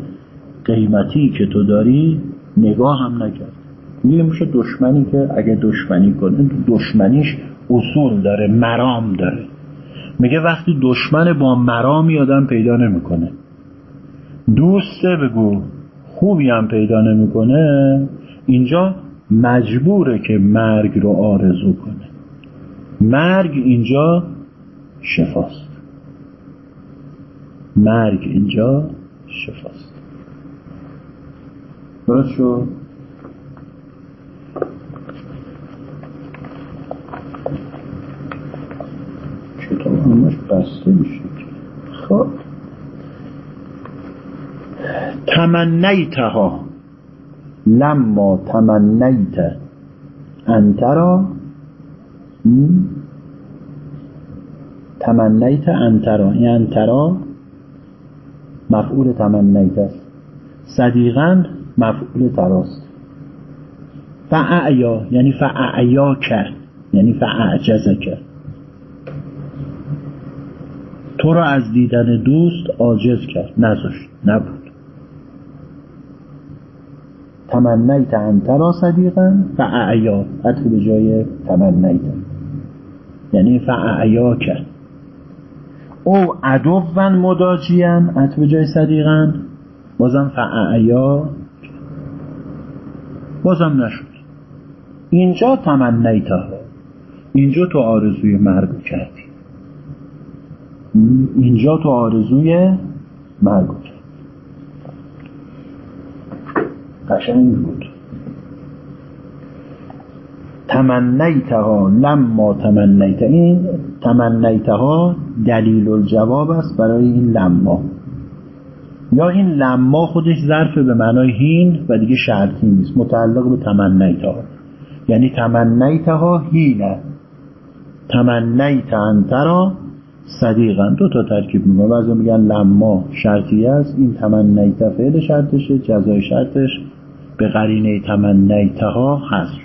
قیمتی که تو داری نگاه هم نکرد. میگه میشه دشمنی که اگه دشمنی کنه دشمنیش اصول داره مرام داره. میگه وقتی دشمن با مرامی آدم پیدا نمی‌کنه. دوسته بگو خوبی هم پیدا نمی‌کنه اینجا مجبوره که مرگ رو آرزو کنه. مرگ اینجا شفاست. مرگ اینجا شفاست. درست شد کتاب همش بسته میشه. خب. تمنیتها. لما تمنیت. انترا. تمنیت انترا. این انترا مفعول تمنیت است. صدیقا مفعول تراست. فعیا یعنی فعیا کرد یعنی فعجزه کرد تو را از دیدن دوست عاجز کرد. نذاشت. نبود. تمنیت انترا صدیقا فعیا حتی به جای تمنیت. یعنی فعیا کرد. او عدوان مداجیان حتی به جای صدیقا. بازم فعیا بازم نشد. اینجا تمنیتها اینجا تو آرزوی مرگ کردی. اینجا تو آرزوی مرگ کردی قشنگ بود. تمنیتها لما تمنیت. این تمنیتها دلیل الجواب است برای این لما یا این لما خودش ظرف به معنای هین و دیگه شرطی نیست متعلق به تمنیتها. یعنی تمنیتها هینه. تمنیت انترا صدیقا. دو تا ترکیب میگن بعضی میگن لما شرطی است. این تمنیت فعل شرطشه. جزای شرطش به قرینه تمنیتها هست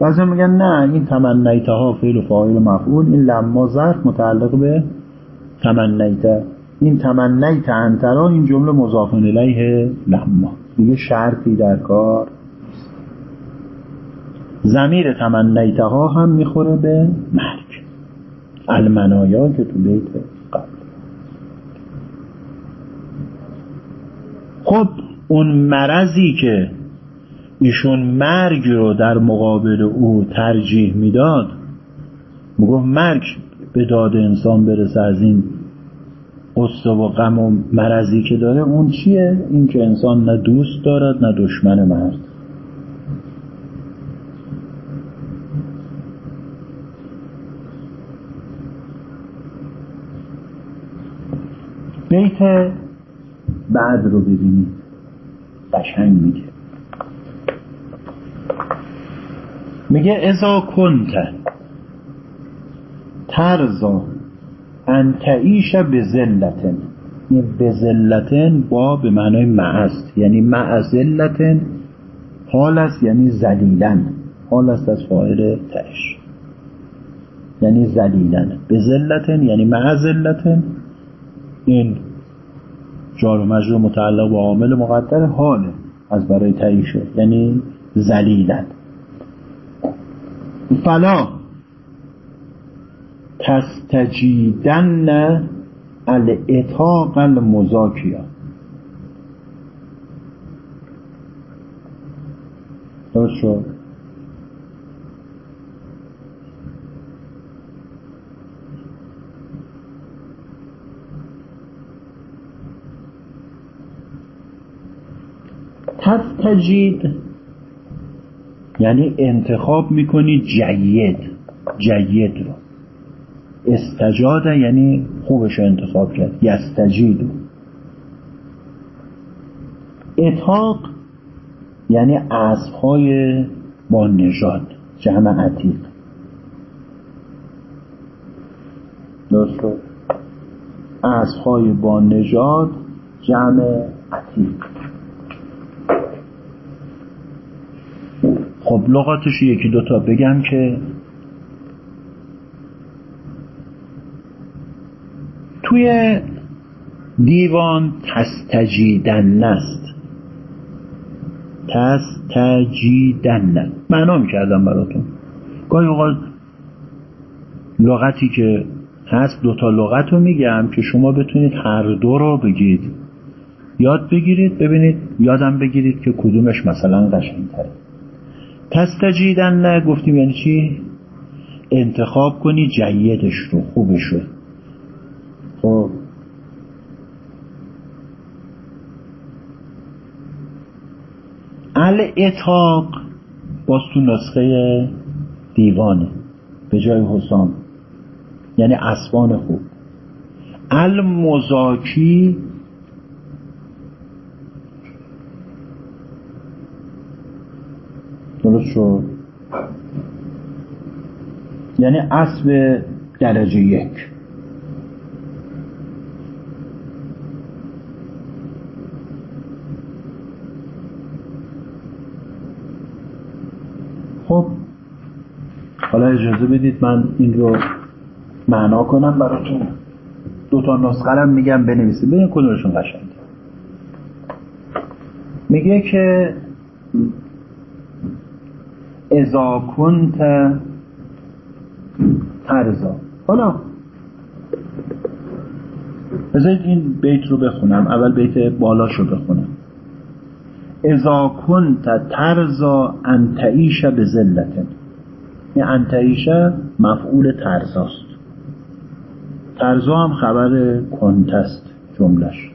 بعضی میگن نه این تمنیتها فعل و فاعل مفعول. این لما ظرف متعلق به تمنیت. این تمنیت انترا این جمله مضاف الیه لما. دیگه شرطی در کار زمیر تمنیتها هم می‌خوره به مرگ. المنایا که تو بیت قبل خب اون مرضی که ایشون مرگ رو در مقابل او ترجیح می‌داد می‌گفت مرگ به داد انسان برسه از این قصه و غم و مرضی که داره اون چیه؟ این که انسان نه دوست دارد نه دشمن مرد بیت بعد رو ببینید قشنگ میگه. میگه ازا کنت ترزا انتعیش به زلتن این به زلتن با به معنای معست. یعنی مع زلتن حال است یعنی زلیلن حال است از فاعل تش یعنی زلیلن به زلتن یعنی مع زلتن این جار و مجرور متعلق با عامل مقدر حاله از برای تعیشه یعنی زلیلن فلا تستجیدن الاتاق المزاکیا. درست شد؟ تستجید یعنی انتخاب می‌کنی جید جید رو. استجاد یعنی خوبش انتخاب کرد یستجید. اتاق یعنی اسبهای با نژاد جمع عتیق. درست اسبهای با نژاد جمع عتیق. خب لغاتش یکی دوتا بگم که توی دیوان تستجیدن است تستجیدن. معنا می‌کردم براتون. گاهی اوقات لغتی که هست دوتا لغت رو میگم که شما بتونید هر دو رو بگید. یاد بگیرید ببینید یادم بگیرید که کدومش مثلا قشنگتره. تستجیدن نه. گفتیم یعنی چی؟ انتخاب کنی جیدش رو خوبش رو. خب. اتاق باز تو نسخه دیوانه. به جای حسام. یعنی اسبان خوب. المزاکی درست شد. یعنی اسب درجه یک. خب حالا اجازه بدید من این رو معنا کنم براتون. دو تا نسخه میگم بنویسید. ببین کدومشون قشنگه. میگه که ازا کنت ترزا حالا بذارید این بیت رو بخونم. اول بیت بالاش رو بخونم. ازا کنت ترزا انتعیش به ذلت این انتعیش مفعول ترزاست ترزا هم خبر کنت است جملش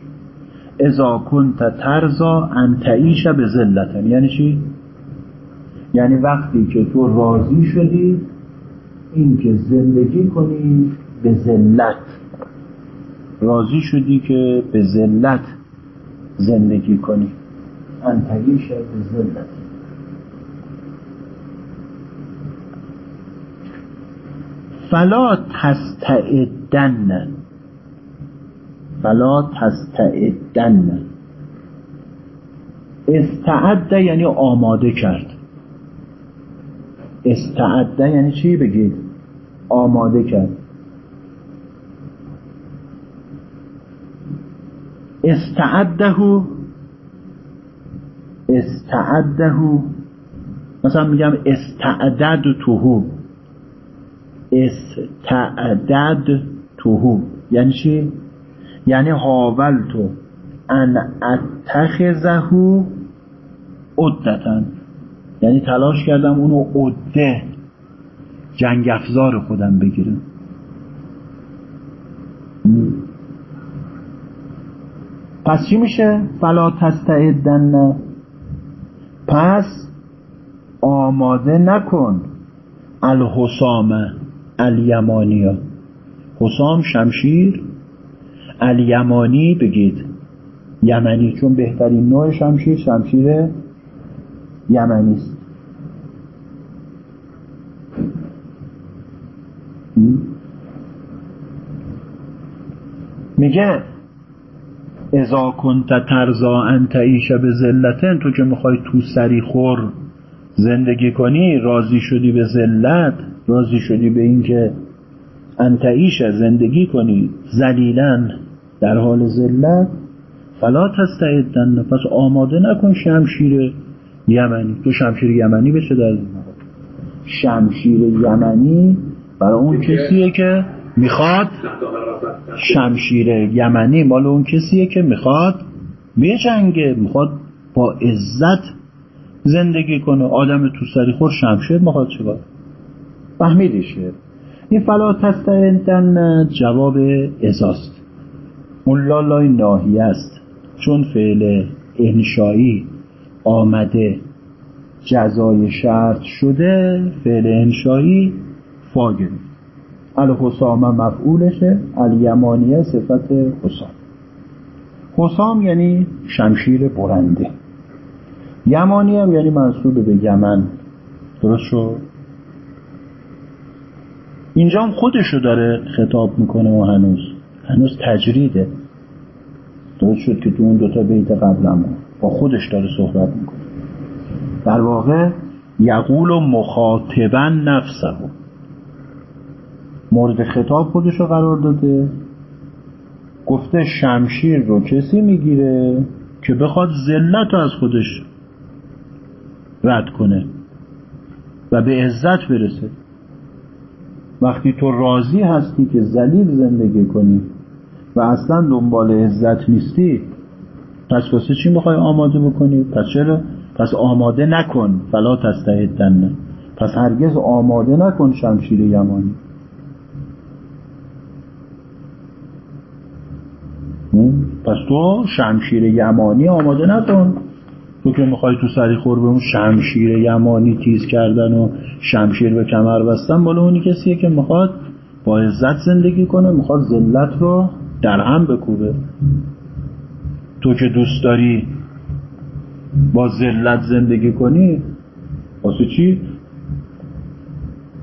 ازا کنت ترزا انتعیش به ذلت یعنی چی؟ یعنی وقتی که تو راضی شدی اینکه زندگی کنی به ذلت. راضی شدی که به ذلت زندگی کنی. انتهیش به ذلت. فلا تستعدن. فلا تستعدن. استعد یعنی آماده کرد. استعده یعنی چی بگید؟ آماده کرد. استعده استعده مثلا میگم استعدد توهو استعدد توهو یعنی چی؟ یعنی حاولتو ان اتخذهو عدتن یعنی تلاش کردم اونو عده جنگ افزار خودم بگیرم. پس چی میشه؟ فلا تستعدن. پس آماده نکن. الحسام الیمانیا. حسام شمشیر. الیمانی بگید. یمنی چون بهترین نوع شمشیر شمشیر یمنی است میگه ازا کنت ترزا انت ایشه به ذلتن تو که می‌خوای تو سری خور زندگی کنی راضی شدی به ذلت راضی شدی به اینکه انت ایشه زندگی کنی زلیلا در حال ذلت فلا تستعدن پس آماده نکن شمشیر یمنی. تو شمشیر یمنی بشه در شمشیر یمنی برای اون کسیه که می‌خواد شمشیر یمنی؟ مال اون کسیه که می‌خواد جنگه می‌خواد با عزت زندگی کنه. آدم تو سری خور شمشیر می‌خواد چیکار فهمیدیشه این فلا تستعدن جواب ازاست اون لالای ناهی است. چون فعل انشایی آمده جزای شرط شده فعل انشایی فا گرفت الحسامه مفعولشه الیمانیه صفت حسام. حسام یعنی شمشیر برنده. یمانی هم یعنی منصوب به یمن. درست شد؟ اینجا هم خودشو داره خطاب می‌کنه و هنوز. هنوز تجریده. درست شد که تو اون دوتا بیت قبلمون با خودش داره صحبت می‌کنه. در واقع یقول و مخاطبا نفسه. مورد خطاب خودش رو قرار داده. گفته شمشیر رو کسی می‌گیره که بخواد ذلت رو از خودش رد کنه و به عزت برسه. وقتی تو راضی هستی که ذلیل زندگی کنی و اصلا دنبال عزت نیستی پس واسه چی می‌خوای آماده بکنی؟ پس چرا؟ پس آماده نکن. فلا تستعدن. پس هرگز آماده نکن شمشیر یمانی پس تو شمشیر یمانی آماده نکن. تو که می‌خوای تو سری خور به اون شمشیر یمانی تیز کردن و شمشیر به کمر بستن بالا اونی کسیه که می‌خواد با عزت زندگی کنه می‌خواد ذلت رو در هم بکوبه. تو که دوست داری با ذلت زندگی کنی واسه چی؟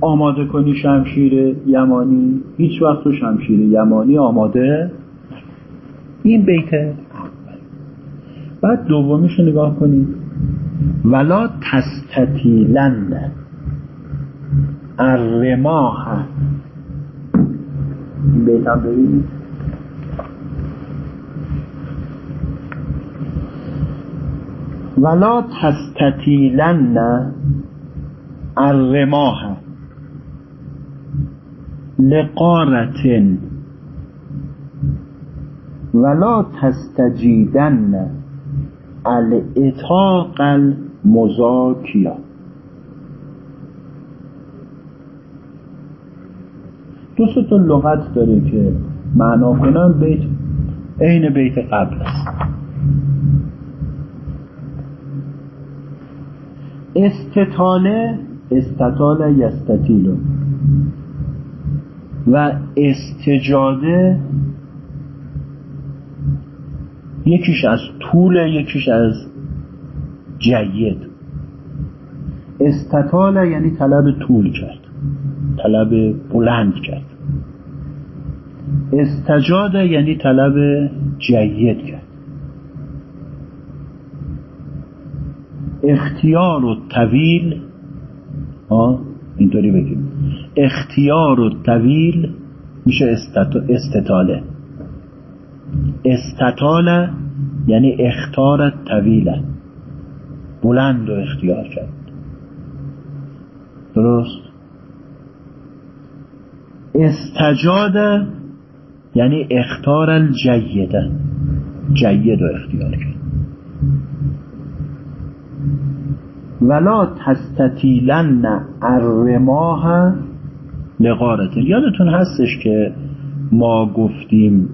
آماده کنی شمشیر یمانی. هیچ وقت تو شمشیر یمانی آماده این بیت. اول بعد دومیش رو نگاه کنید ولا تستطیلن الرماح. این بیت هم ببینید ولا تستطیلن الرماح. لقارتن. ولا تستجیدن الاتاق المزاکیا. دو تا لغت داره که معنا کنن بیت عین بیت قبل است. استطاله استطال یستطیلو. و استجاده یکیش از طول یکیش از جید. استطال یعنی طلب طول کرد طلب بلند کرد. استجاده یعنی طلب جید کرد. اختیار و طویل اینطوری بگیم. اختیار و طویل میشه استطاله. استطاله یعنی اختار طویله بلند و اختیار کرد. درست؟ استجاده یعنی اختار الجیده جید و اختیار کرد. ولا تستطیلن الرماه لغارت. یادتون هستش که ما گفتیم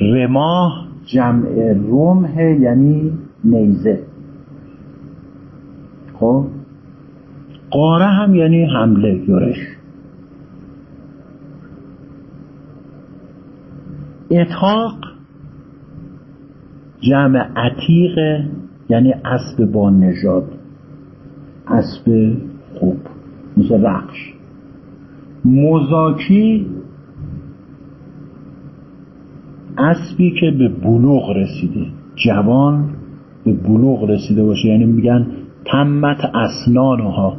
رماه جمع رمه یعنی نیزه. خب؟ قاره هم یعنی حمله یورش. اتاق جمع عتیق یعنی اسب با نژاد. اسب خوب مثل رقش. مزاکی اسبی که به بلوغ رسیده. جوان به بلوغ رسیده باشه. یعنی میگن تمت اسنانها.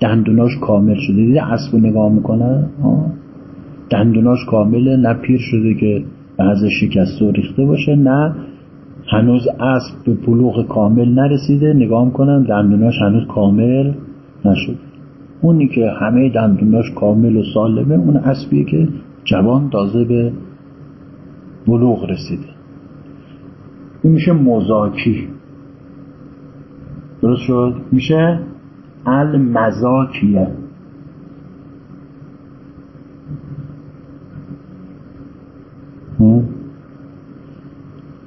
دندوناش کامل شده. دیده اسب نگاه می‌کنه؟ دندوناش کامله نه پیر شده که بعض شکست و ریخته باشه نه. هنوز اسب به بلوغ کامل نرسیده. نگاه می‌کنن دندوناش هنوز کامل نشده. اونی که همه دندوناش کامل و سالمه اون اسبیه که جوان تازه به بلوغ رسیده. این میشه مزاکی. درست شد؟ میشه المزاکیه.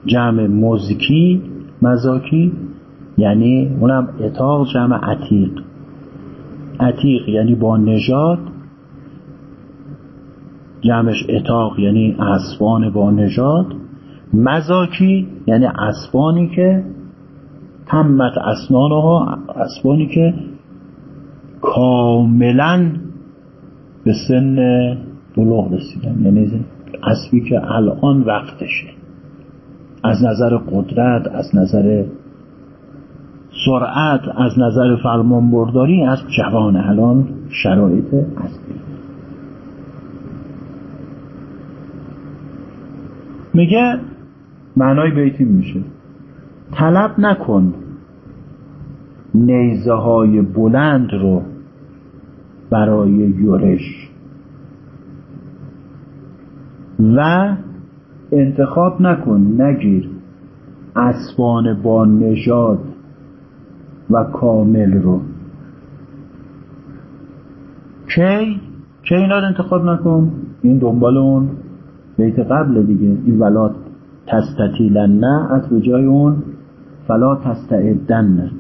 جمع مزکی مزاکی یعنی اونم اتاق جمع عتیق. عتیق یعنی با نژاد جمعش اتاق یعنی اسبان با نژاد. مزاکی یعنی اسبانی که تمت اسنانها اسبانی که کاملا به سن بلوغ رسیدن. یعنی اسبی که الان وقتشه. از نظر قدرت از نظر سرعت از نظر فرمان برداری از جوان الان شرایط اسبی میگه معنای بیتی میشه. طلب نکن نیزه های بلند رو برای یورش و انتخاب نکن نگیر. اسبان با نژاد و کامل رو. کی؟ کی اینا انتخاب نکن؟ این دنبال اون. بیت قبل دیگه. این ولات تستطیلن نه از جای اون فلا تستعدن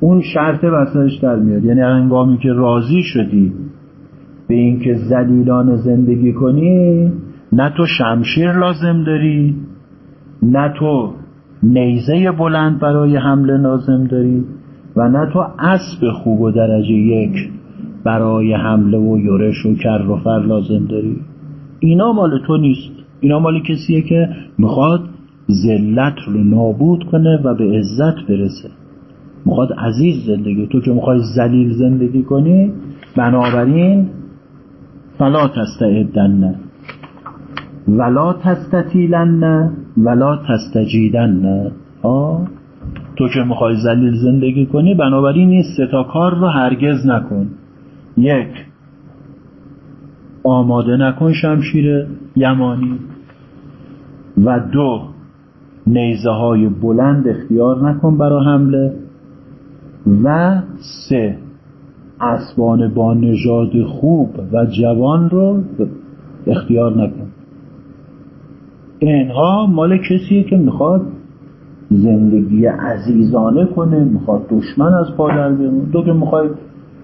اون شرط وسطش در میاد. یعنی انگامی که راضی شدی به اینکه زلیلان زندگی کنی نه تو شمشیر لازم داری نه تو نیزه بلند برای حمله لازم داری و نه تو اسب خوب و درجه یک برای حمله و یورش و کر و فر لازم داری. اینا مال تو نیست. اینا مال کسیه که می‌خواد ذلت رو نابود کنه و به عزت برسه. می‌خواد عزیز زندگی. تو که می‌خوای ذلیل زندگی کنی بنابراین فلا تستعدن. ولا تستطیلن. ولا تستجیدن. آه تو که می‌خوای ذلیل زندگی کنی بنابراین این ستا کار رو هرگز نکن. یک آماده نکن شمشیر یمانی و دو نیزه های بلند اختیار نکن برا حمله و سه اسبان با نژاد خوب و جوان رو اختیار نکن. اینها مال کسیه که می‌خواد زندگی عزیزانه کنه می‌خواد دشمن از پادر بیرون تو که می‌خوای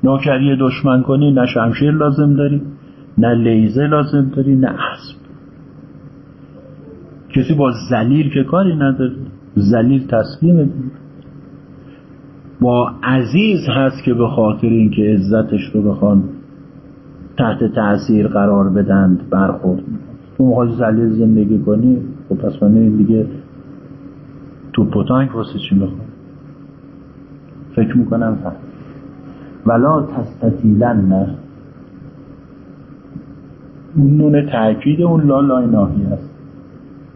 نوکری دشمن کنی نه شمشیر لازم داری. نه لیزه لازم داری نه اسب. کسی با زلیل که کاری نداره. زلیل تسلیم. با عزیز هست که به خاطر اینکه عزتش رو بخوان تحت تاثیر قرار بدند برخورد تو می‌خوای زلیل زندگی کنی؟ خب پس من دیگه تو پتانک واسه چی می‌خوای فکر می‌کنم فهم ولا تستطیلن. نه اون نون تاکید اون لا لای ناهی است.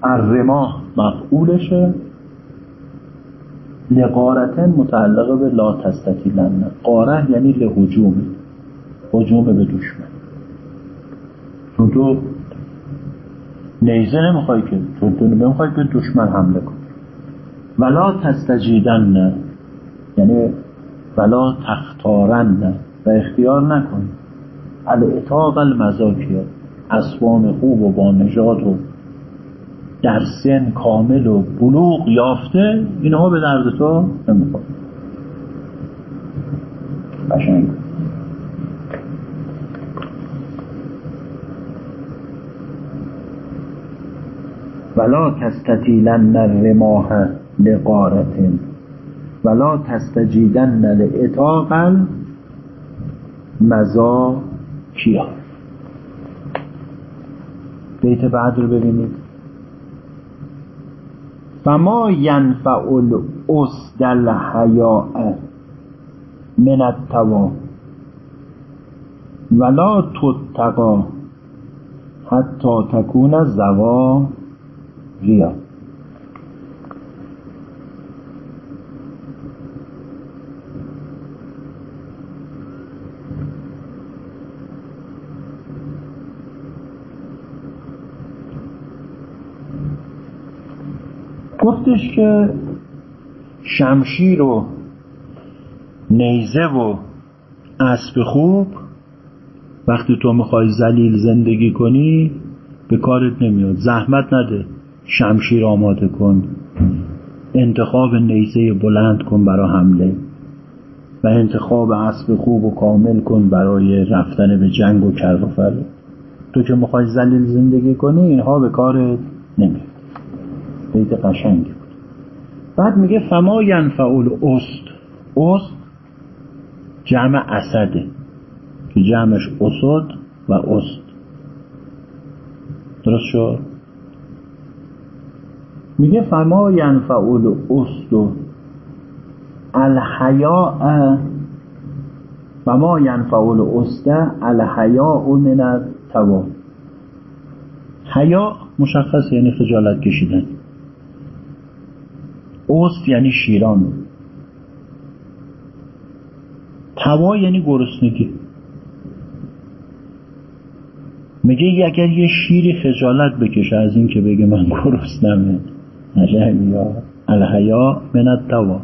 الرما مفعولشه. لقارتن متعلقه به لا تستطیلن. قاره یعنی لحجوم حجوم به دشمن. چون تو نیزه نمی‌خوای که چون تو نمی‌خوای به دشمن حمله کن ولا تستجیدن. یعنی ولا تختارن. و اختیار نکن. الاتاق المزاکیه. اسبان خوب و با نژاد و در سن کامل و بلوغ یافته اینها به درد تو نمی‌خواد قشنگ. ولا تستطیلن الرماه لقارت ولا تستجیدن لاتاق المزاکیه. بیت بعد رو ببینید. فما ینفع الاسد الحیاء من التوا ولا تتقا حتی تکون زوا ریا گفتش که شمشیر و نیزه و اسب خوب وقتی تو می‌خوای زلیل زندگی کنی به کارت نمیاد. زحمت نده شمشیر آماده کن. انتخاب نیزه بلند کن برای حمله و انتخاب اسب خوب و کامل کن برای رفتن به جنگ و کر و تو که می‌خوای زلیل زندگی کنی اینها به کارت نمیاد. بیت قشنگی بود. بعد میگه فما ینفع الاست است جمع اسده. که جمعش اسد و است درست شد؟ میگه فما ینفع الاست الحیاء فما ینفع الاست الحیاء من التوا حیا مشخص یعنی خجالت کشیدن. اوست یعنی شیران. توا یعنی گرسنگی. میگه اگر یه شیری خجالت بکشه از این که بگه من گرسنمه یا الحیا من توا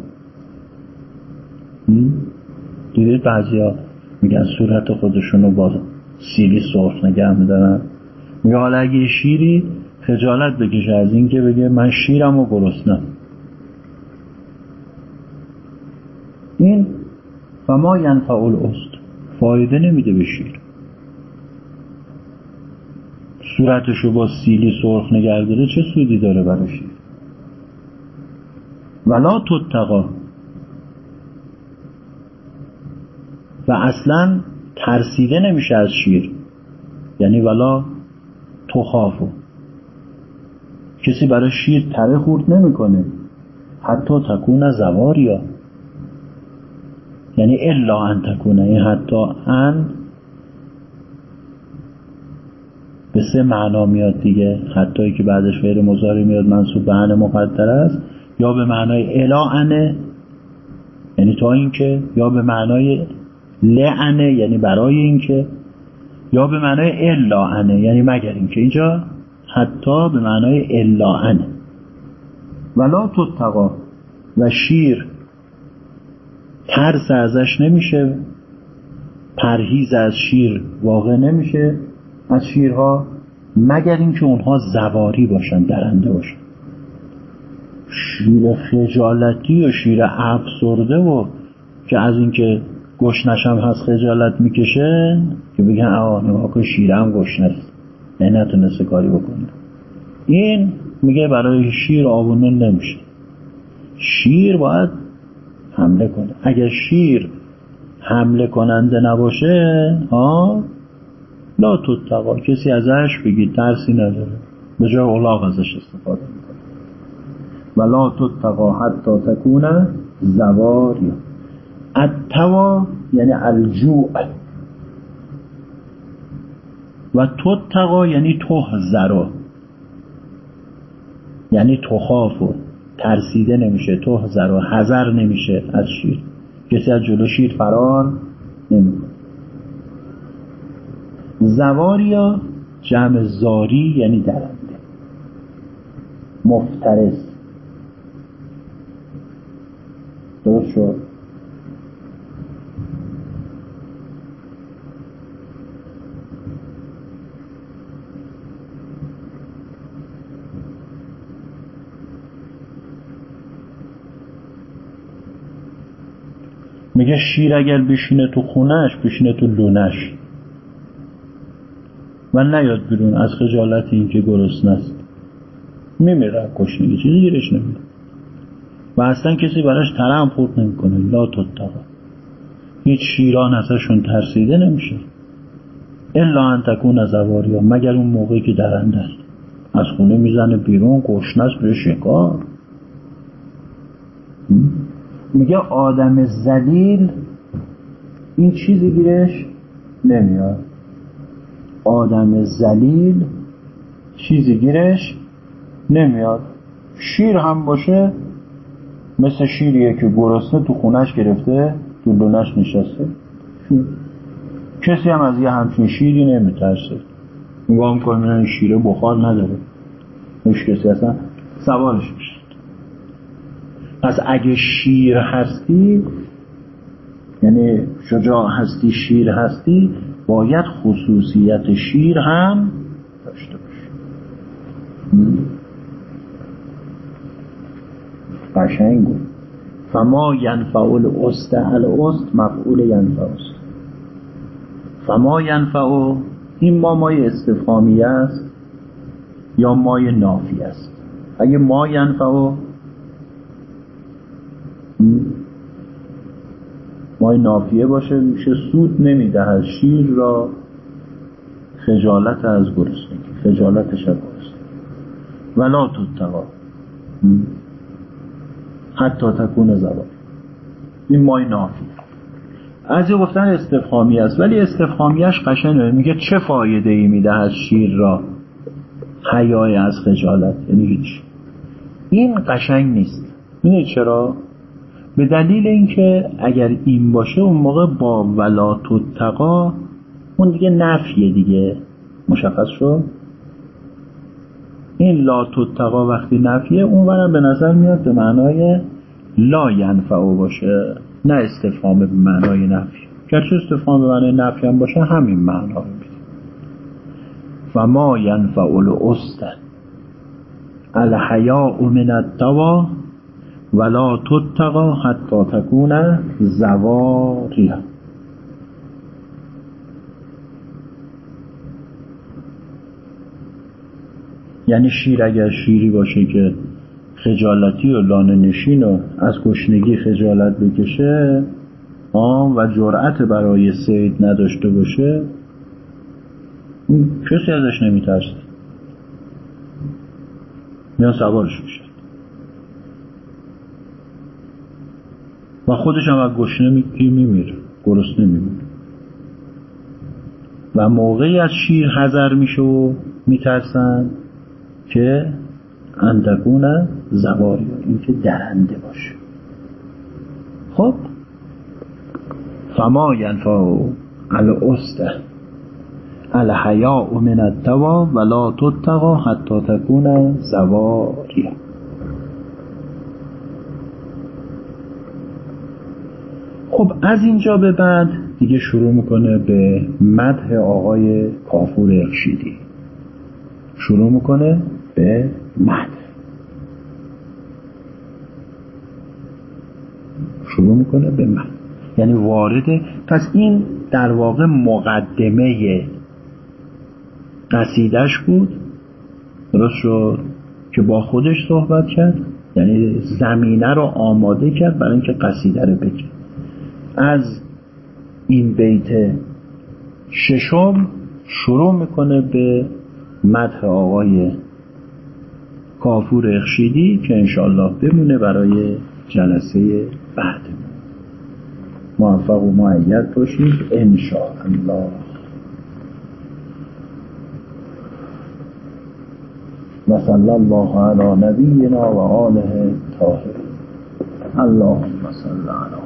دیدید بعضی ها میگن صورت خودشونو با سیلی سرخ نگه میدارن. میگه حالا اگه شیری خجالت بکشه از این که بگه من شیرم و گرسنم. این و ما ینفع الاست فایده نمیده به شیر. صورتشو با سیلی سرخ نگرداره چه سودی داره برای شیر؟ ولا تتقا. و اصلا ترسیده نمیشه از شیر. یعنی ولا تخافو کسی برای شیر تره خورد نمی‌کنه. حتی تکون زواریا. یعنی الا ان تکونه این حتی ان به سه معنا میاد دیگه. حتی که بعدش غیر مزاری میاد منصوب به ان مقدر است. یا به معنای الا انه یعنی تا اینکه یا به معنای لعنه یعنی برای اینکه یا به معنای الا انه یعنی مگر اینکه. اینجا حتی به معنای الا ولا تتقا و شیر ترس ازش نمیشه پرهیز از شیر واقع نمیشه از شیرها مگر اینکه اونها زواری باشن درنده باشن. شیر خجالتی و شیر افسرده و که از اینکه گشنشم هست خجالت می‌کشه که بگن آه نگاه کن شیرم گشنه نه نتونسته کاری بکنه. این میگه برای شیر آبونه نمیشه. شیر باید حمله کنه. اگر شیر حمله کننده نباشه ها؟ لا تتقا کسی ازش بگید ترسی نداره. به جای اولاغ ازش استفاده می‌کنه. و لا تتقا حتی تکونه زواری التوا یعنی الجوع. و تتقا یعنی تهزرا یعنی تخاف. و ترسیده نمیشه تهزرا حذر نمیشه از شیر. کسی از جلو شیر فرار نمی‌کنه. زواریا جمع زاری یعنی درنده. مفترس. درست شد؟ میگه شیر اگر بشینه تو خونش بشینه تو لونش. و نیاد بیرون از خجالت این که گرسنه است میمیره کشنگی چیزی گیرش نمیده. و اصلا کسی براش ترم پورت نمی‌کنه. لا تتقا. هیچ شیران ازشون ترسیده نمیشه. الا ان تکون زواریا مگر اون موقعی که درنده است از خونه می‌زنه بیرون گشنه است به شکار. میگه آدم زلیل این چیزی گیرش نمیاد. آدم زلیل چیزی گیرش نمیاد. شیر هم باشه مثل شیریه که گرسنه تو خونش گرفته تو لونش نشسته. کسی هم از یه همچین شیری نمیترسه. نگاه می‌کنه این شیره بخار نداره. هیچ کسی اصلا سوالش میشه. پس اگه شیر هستی یعنی شجاع هستی شیر هستی باید خصوصیت شیر هم داشته باشی قشنگ فما ینفع الاست الاست مفعول ینفع است. فما ینفع این ما مای استفهامی است یا مای نافی است؟ اگه ما ینفع مای نافیه باشه میشه سود نمی‌دهد. شیر را خجالت از گرسنگی خجالتش از گرسنگی. ولا تتقا. حتی تکون زبان. این مای نافی از گفتن استفهامی است. ولی استفهامیش قشنگه. میگه چه فایده ای میده از شیر را؟ حیای از خجالت. یعنی هیچ. این قشنگ نیست. می‌دونی چرا؟ به دلیل اینکه اگر این باشه اون موقع با ولا تتقا اون دیگه نفیه دیگه. مشخص شد؟ این لا تتقا وقتی نفیه اون به نظر میاد به معنای لا ینفعو باشه نه استفهام به معنای نفی. گرچه استفهام به معنای نفی هم باشه همین معنا رو میده و ما ینفع الاسته الحیاء من التوا ولا تتقا حتی تکون زواریا یعنی شیر اگر شیری باشه که خجالتی و لانه نشین و از گشنگی خجالت بکشه و جرأت برای سید نداشته باشه کسی ازش نمیترسه. میان سوارش میشه. و خودش هم از گشنه میمیره. گرسنه میمیره. و موقعی از شیر حذر میشه و میترسن که انتکون زواری اینکه درنده باشه. خب؟ فما ینفع الاسته الحیاء من الدوا ولا تتقا حتی تکون زواریا خب از اینجا به بعد دیگه شروع می‌کنه به مدح آقای کافور اخشیدی شروع می‌کنه به مدح. شروع می‌کنه به مدح. یعنی وارده پس این در واقع مقدمه قصیدش بود. درست شد که با خودش صحبت کرد. یعنی زمینه رو آماده کرد برای اینکه قصیده رو بگه. از این بیت ششم شروع می‌کنه به مدح آقای کافور اخشیدی که انشاءالله بمونه برای جلسه بعد. موفق و معید باشید انشاءالله. و صلی الله علی نبینا و آله طاهرین. اللهم صل علی